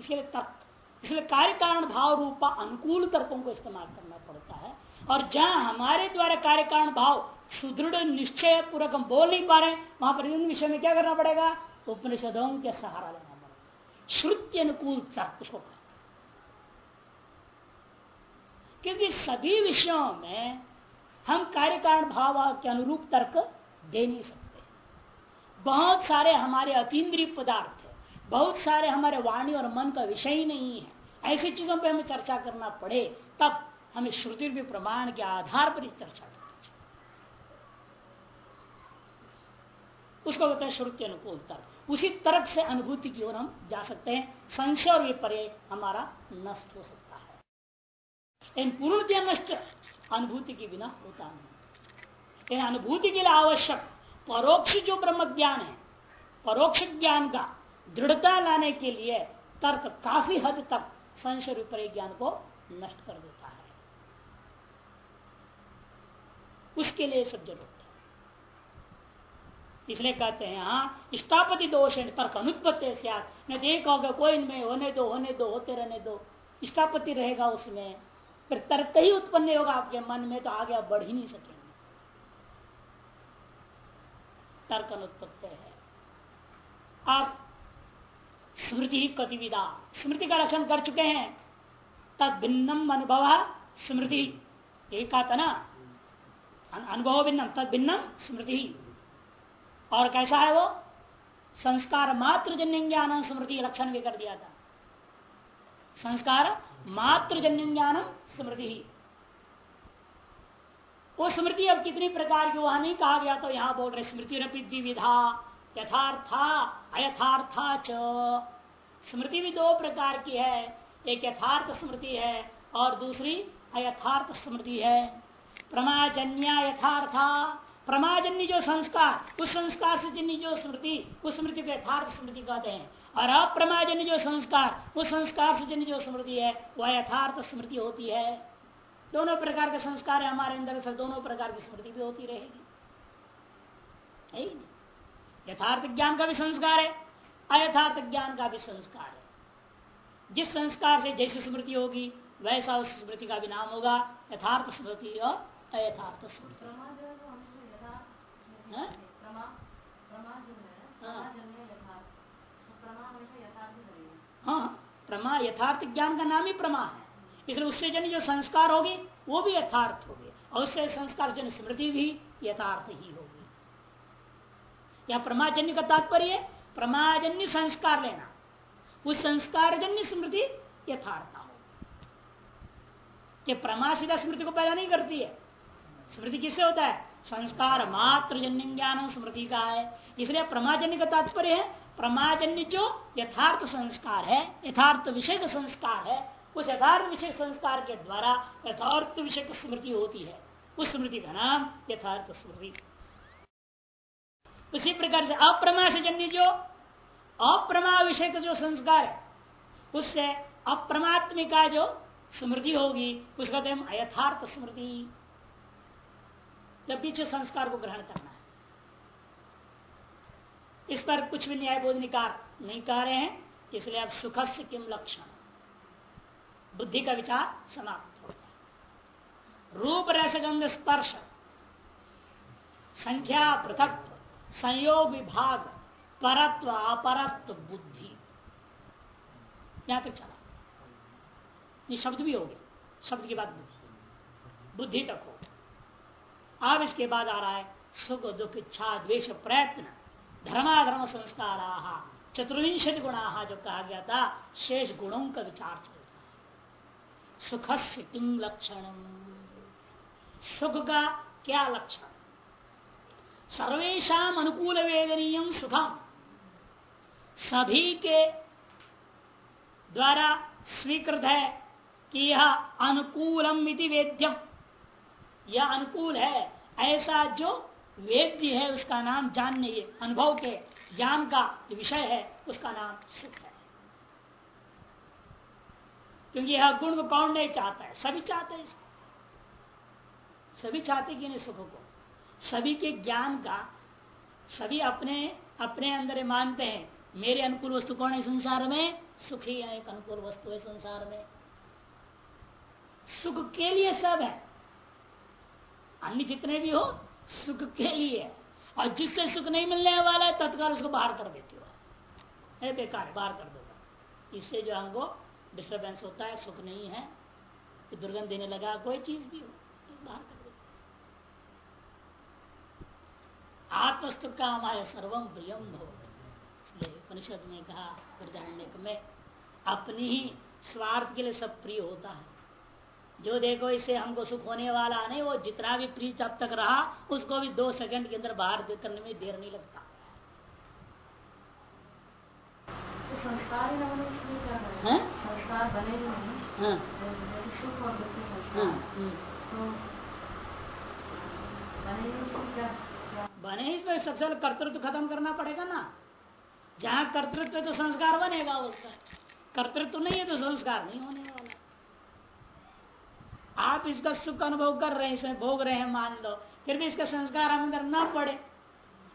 इसके लिए तर्क इसलिए कार्य कारण भाव रूपा अनुकूल तर्कों को इस्तेमाल करना पड़ता है। और जहाँ हमारे द्वारा कार्य कारण भाव सुदृढ़, निश्चय पूर्वक हम बोल नहीं पा रहे, वहाँ पर इन विषय में क्या करना पड़ेगा? उपनिषदों के सहारा लेना पड़ेगा। श्रुति अनुकूल तर्क उसको क्योंकि सभी विषयों में हम कार्य कारण भाव के अनुरूप तर्क दे नहीं सकते। बहुत सारे हमारे अतीन्द्रिय पदार्थ है। बहुत सारे हमारे वाणी और मन का विषय ही नहीं है। ऐसी चीज़ों पे हमें चर्चा करना पड़े, तब हमें श्रुति भी प्रमाण के आधार पर चर्चा करनी चाहिए। उसको हैं श्रुति अनुकूल तर्क उसी तर्क से अनुभूति की ओर हम जा सकते हैं। संशय और विपर्य हमारा नष्ट हो सकता है। लेकिन पूर्ण नष्ट अनुभूति के बिना होता नहीं। इन अनुभूति के लिए आवश्यक, परोक्ष जो ब्रह्म ज्ञान है, परोक्ष ज्ञान का दृढ़ता लाने के लिए तर्क काफ़ी हद तक संशय विपर्य ज्ञान को नष्ट कर देता है। उसके लिए सब ज़रूरत है। इसलिए कहते हैं हाँ स्थापति दोष है, तर्क अनुत्पत्ति से न देखोगे कोई इनमें, होने दो होने दो, होते रहने दो। स्थापति रहेगा उसमें, फिर तर्क ही उत्पन्न होगा, आपके मन में तो आगे आप बढ़ ही नहीं सकेंगे। तर्क अनुत्पत्ति है। आप स्मृति कतिविदा स्मृति का लक्षण कर चुके हैं। तद भिन्नम अनुभव, स्मृति। एक ना? अनुभव भिन्नम, तद भिन्नम, स्मृति। और कैसा है वो? संस्कार मात्र जन्य ज्ञान स्मृति लक्षण भी कर दिया था। संस्कार मात्र जन्य ज्ञान स्मृति। वो स्मृति अब कितनी प्रकार की वहाँ नहीं कहा गया तो यहाँ बोल रहे, स्मृति रपि विधा, यथार्था, अयथार्था च। स्मृति भी दो प्रकार की है, एक यथार्थ स्मृति है और दूसरी अयथार्थ स्मृति है। प्रमाजन्य यथार्था, प्रमाजन्य जो संस्कार, उस संस्कार से जन्य जो स्मृति, उस स्मृति को यथार्थ स्मृति कहते हैं। और अप्रमाजन्य जो संस्कार, उस संस्कार से जन्य जो स्मृति है, वह यथार्थ स्मृति होती है। दोनों प्रकार के संस्कार है हमारे अंदर से दोनों प्रकार की स्मृति भी होती रहेगी। यथार्थ ज्ञान का भी संस्कार है अयथार्थ ज्ञान का भी संस्कार है। जिस संस्कार से जैसी स्मृति होगी वैसा उस स्मृति का भी नाम होगा यथार्थ स्मृति और अयथार्थ स्मृति। हाँ? हाँ प्रमा यथार्थ ज्ञान का नाम ही प्रमा है। इसलिए उससे जन जो संस्कार होगी, वो भी यथार्थ होगी। और उससे संस्कार जन स्मृति भी यथार्थ ही होगी। या प्रमाजन्य का तात्पर्य प्रमाजन्य संस्कार लेना। उस संस्कार जन्य स्मृति यथार्थ हो कि प्रमा सीधा स्मृति को पैदा नहीं करती है। स्मृति किससे होता है? संस्कार मात्र जन्य ज्ञान स्मृति का है। इसलिए प्रमाजन्य का तात्पर्य है, प्रमाजन्य जो यथार्थ संस्कार है, यथार्थ विषय का संस्कार है उस यथार्थ विषय संस्कार के द्वारा यथार्थ विषय की स्मृति होती है। उस स्मृति का नाम यथार्थ स्मृति। उसी प्रकार से अप्रमा से जन्य जो अप्रमा विषय का जो संस्कार है, उससे अप्रमात्मिका जो स्मृति होगी, उसका कहते हम अयथार्थ स्मृति। जब पीछे संस्कार को ग्रहण करना है। इस पर कुछ भी न्याय बोधनिकार नहीं कह रहे हैं, इसलिए अब सुख से किम लक्षण बुद्धि का विचार समाप्त हो गया। रूप रसगंध स्पर्श, संख्या पृथक, संयोग विभाग, परत्व अपरत्व बुद्धि। यहाँ तक चला। ये शब्द भी हो गया। शब्द के बाद बुद्धि। बुद्धि तक हो अब इसके बाद आ रहा है सुख, दुख, इच्छा, द्वेष, प्रयत्न, धर्माधर्म संस्कार, चतुर्विंशति गुणा जो कहा गया था, शेष गुणों का विचार चल। सुख से लक्षण सुख का क्या लक्षण सर्वेशा अनुकूल वेदनीय सुखम। सभी के द्वारा स्वीकृत है कि यह अनुकूलम इति वेद्यम। यह अनुकूल है, ऐसा जो वेद्य है, उसका नाम जान नहीं है अनुभव के, ज्ञान का विषय है, उसका नाम सुख है। क्योंकि यह गुण को कौन नहीं चाहता है? सभी चाहते हैं इसको। सभी चाहते कि नहीं सुख को। सभी के ज्ञान का, सभी अपने अपने अंदर मानते हैं, मेरे अनुकूल वस्तु कौन है संसार में? सुख ही एक अनुकूल वस्तु है संसार में। सुख के लिए सब है। अन्य जितने भी हो, सुख के लिए और जिससे सुख नहीं मिलने वाला है, तत्काल उसको बाहर कर देते हो। बेकार बाहर कर दो इससे जो हमको डिस्टर्बेंस होता है सुख नहीं है दुर्गंध देने लगा कोई चीज़ भी हो तो बाहर कर आत्मस्तु काम आय सर्वम प्रियम भव। उपनिषद में कहा में अपनी ही स्वार्थ के लिए सब प्रिय होता है। जो देखो इसे हमको सुख होने वाला नहीं वो जितना भी प्रिय अब तक रहा उसको भी दो सेकंड के अंदर बाहर करने में देर नहीं लगता। तो संस्कार ही? संस्कार बने हाँ। सुख और हाँ, हम्म। तो बने इसमें सबसे पहले कर्तृत्व खत्म करना पड़ेगा ना। जहाँ कर्तृत्व तो संस्कार बनेगा उसका। कर्तृत्व नहीं है तो संस्कार नहीं होने वाला। आप इसका सुख अनुभव कर रहे हैं इसमें भोग रहे हैं मान लो। फिर भी इसका संस्कार हम अंदर ना पड़े।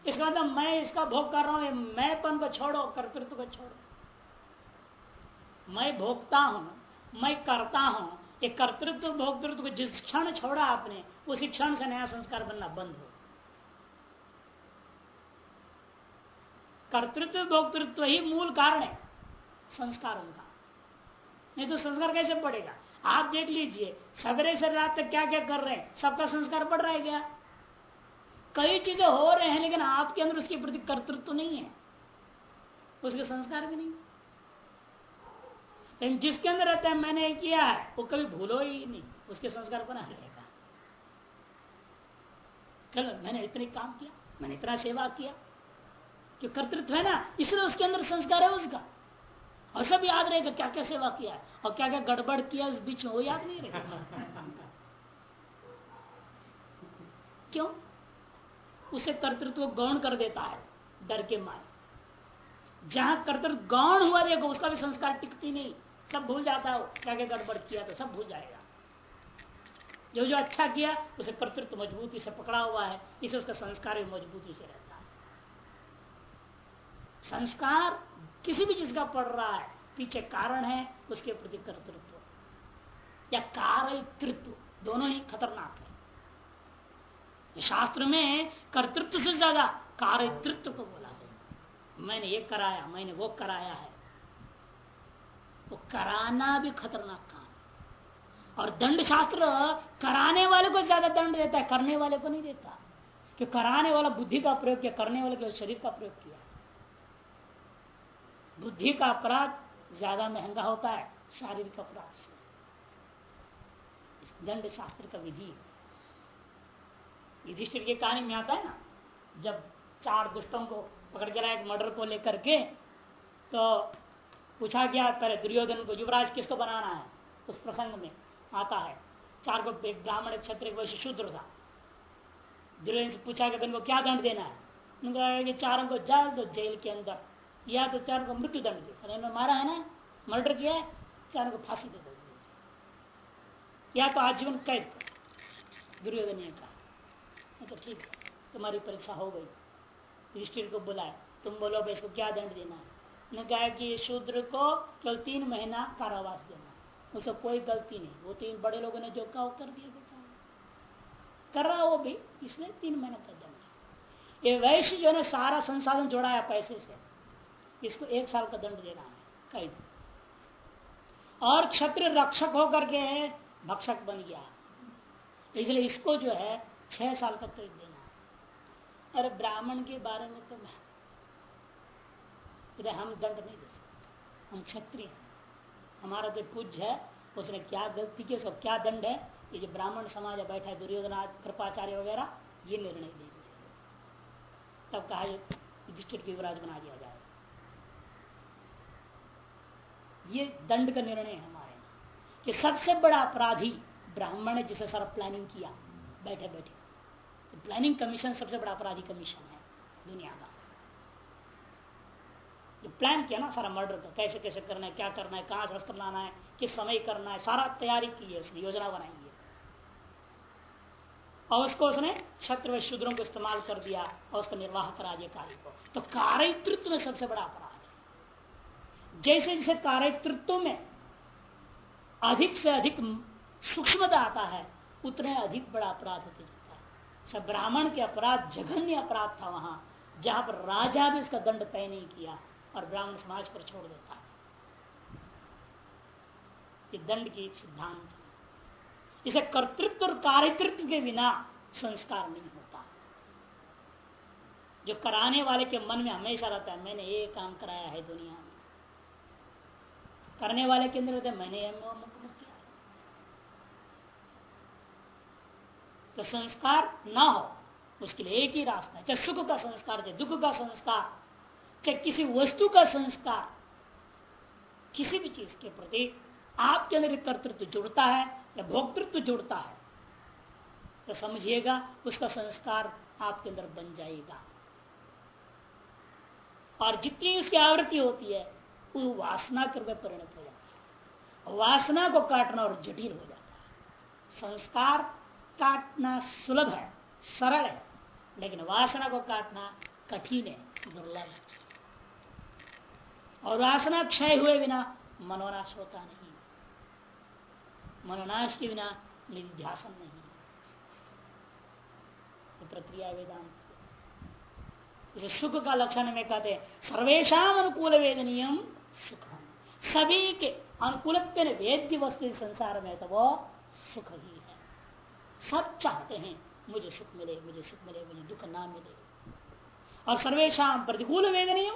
इसका मतलब मैं इसका भोग कर रहा हूँ मैंपन को छोड़ो कर्तृत्व को छोड़ो। मैं भोगता हूँ, मैं करता हूँ, ये कर्तृत्व भोक्तृत्व को जिस क्षण छोड़ा आपने, उसी क्षण से नया संस्कार बनना बंद हो। कर्तृत्व भोक्तृत्व ही मूल कारण है संस्कारों का। नहीं तो संस्कार कैसे पड़ेगा? आप देख लीजिए, सवेरे से रात तक क्या क्या कर रहे हैं? सबका संस्कार पड़ रहा है क्या? कई चीज़ें हो रहे हैं, लेकिन आपके अंदर उसके प्रति कर्तृत्व नहीं है। उसके संस्कार भी नहीं। लेकिन जिसके अंदर रहता है, मैंने किया है, वो कभी भूलो ही नहीं। उसके संस्कार बना रहेगा चलो, मैंने इतने काम किया, मैंने इतना सेवा किया। कि कर्तृत्व है ना, इसलिए उसके अंदर संस्कार है उसका। और सब याद रहेगा क्या क्या सेवा किया है, और क्या क्या गड़बड़ किया उस बीच में वो याद नहीं रहेगा। क्यों? उसे कर्तृत्व गौण कर देता है, डर के मारे। जहाँ कर्तृत्व गौण हुआ, देखो, उसका भी संस्कार टिकती नहीं। सब भूल जाता है, क्या क्या गड़बड़ किया तो सब भूल जाएगा। जो जो अच्छा किया, उसे कर्तृत्व मजबूती से पकड़ा हुआ है, इसे उसका संस्कार भी मजबूती से रहता है। संस्कार किसी भी चीज़ का पड़ रहा है, पीछे कारण है, उसके प्रति कर्तृत्व। या कार्यतृत्व दोनों ही खतरनाक है। शास्त्र में कर्तृत्व से ज़्यादा कार्यतृत्व को बोला है मैंने ये कराया, मैंने वो कराया है वो कराना भी खतरनाक काम और दंड शास्त्र कराने वाले को ज़्यादा दंड देता है, करने वाले को नहीं देता। कि कराने वाला बुद्धि का प्रयोग किया, करने वाले को शरीर का प्रयोग किया। बुद्धि का अपराध ज़्यादा महँगा होता है, शारीरिक अपराध से। दंड शास्त्र का विधि युधिष्ठिर की कहानी में आता है ना, जब चार दुष्टों को पकड़ के एक मर्डर को लेकर के तो पूछा गया, पहले दुर्योधन को युवराज किसको बनाना है? उस प्रसंग में आता है। चार को एक ब्राह्मण क्षत्रिय वैश्य शूद्र था। दुर्योधन से पूछा गया को क्या दंड देना है? कि चारों को जाल दो जेल के अंदर। या तो चारों को मृत्यु दंड दे। मारा है ना? मर्डर किया है? चारों को फांसी दे दो। या तो आजीवन कैद दुर्योधन ने कहा तो ठीक है, तुम्हारी परीक्षा हो गई। युधिष्ठिर को बुलाए तुम बोलो भाई इसको क्या दंड देना है? ने कहा कि शूद्र को केवल तीन महीना कारावास देना उसको कोई गलती नहीं। वो तीन बड़े लोगों ने जो कहा, वो कर दिया बेचारा कर रहा वो भी, इसलिए तीन महीने का दंड ये वैश्य जो है सारा संसाधन जोड़ा पैसे से। इसको एक साल का दंड देना है। कैद और क्षत्रिय रक्षक होकर के भक्षक बन गया। इसलिए इसको जो है, छह साल का कैद देना अरे ब्राह्मण के बारे में तो इधर हम दंड नहीं दे सकते। हम क्षत्रिय हैं। हमारा जो पूज्य है, उसने क्या गलती की, उसका क्या दंड है? ये जो ब्राह्मण समाज बैठा है दुर्योधना कृपाचार्य वगैरह, ये निर्णय देंगे तब कहा युधिष्ठिर की युवराज बना दिया जाए। ये दंड का निर्णय है हमारे कि सबसे बड़ा अपराधी ब्राह्मण है, जिसे सारा प्लानिंग किया बैठे बैठे तो प्लानिंग कमीशन सबसे बड़ा अपराधी कमीशन है, दुनिया का। जो प्लान किया ना सारा मर्डर का, कैसे कैसे करना है, क्या करना है, कहाँ से अस्त्र लाना है, किस समय करना है, सारा तैयारी की है उसने, योजना बनाई है। और उसको उसने छत्र व शूद्रों को इस्तेमाल कर दिया और उसका निर्वाह करा दिया कार्य को। तो कार्यतृत्व में सबसे बड़ा अपराध है। जैसे जैसे कार्यतृत्व में अधिक से अधिक सूक्ष्मता आता है, उतने अधिक बड़ा अपराध होते जाता है। सब ब्राह्मण के अपराध, जघन्य अपराध था वहाँ, जहाँ पर राजा भी इसका दंड तय नहीं किया। और ब्राह्मण समाज पर छोड़ देता है। ये दंड की सिद्धांत इसे कर्तृत्व और कार्यतृत्व के बिना संस्कार नहीं होता। जो कराने वाले के मन में हमेशा रहता है, मैंने ये काम कराया है दुनिया में। करने वाले के अंदर रहते मैंने किया तो संस्कार ना हो, उसके लिए एक ही रास्ता है। चाहे सुख का संस्कार, चाहे दुख का संस्कार चाहे किसी वस्तु का संस्कार किसी भी चीज़ के प्रति आपके अंदर कर्तृत्व जुड़ता है या भोक्तृत्व जुड़ता है तो समझिएगा, उसका संस्कार आपके अंदर बन जाएगा। और जितनी उसकी आवृत्ति होती है, वो वासना कर परिणत हो जाता है। वासना को काटना और जटिल हो जाता है। संस्कार काटना सुलभ है, सरल है, लेकिन वासना को काटना कठिन है, दुर्लभ है। और वासना क्षय हुए बिना मनोनाश होता नहीं। मनोनाश के बिना निध्यासन नहीं। तो प्रक्रिया वेदांत। इसे सुख का लक्षण में कहते हैं सर्वेशा अनुकूल वेदनीय सुख सभी के अनुकूल वेद्य वस्तु संसार में तो वो सुख ही है। सब चाहते हैं, मुझे सुख मिले, मुझे सुख मिले, मुझे दुख ना मिले। और सर्वेशा प्रतिकूल वेदनीय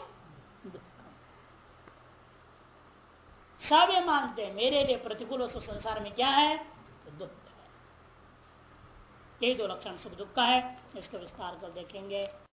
सब ये मानते हैं, मेरे लिए प्रतिकूल वस्तु संसार में क्या है? तो दुख है। यही दो लक्षण सुख दुख का है, इसका विस्तार कर देखेंगे।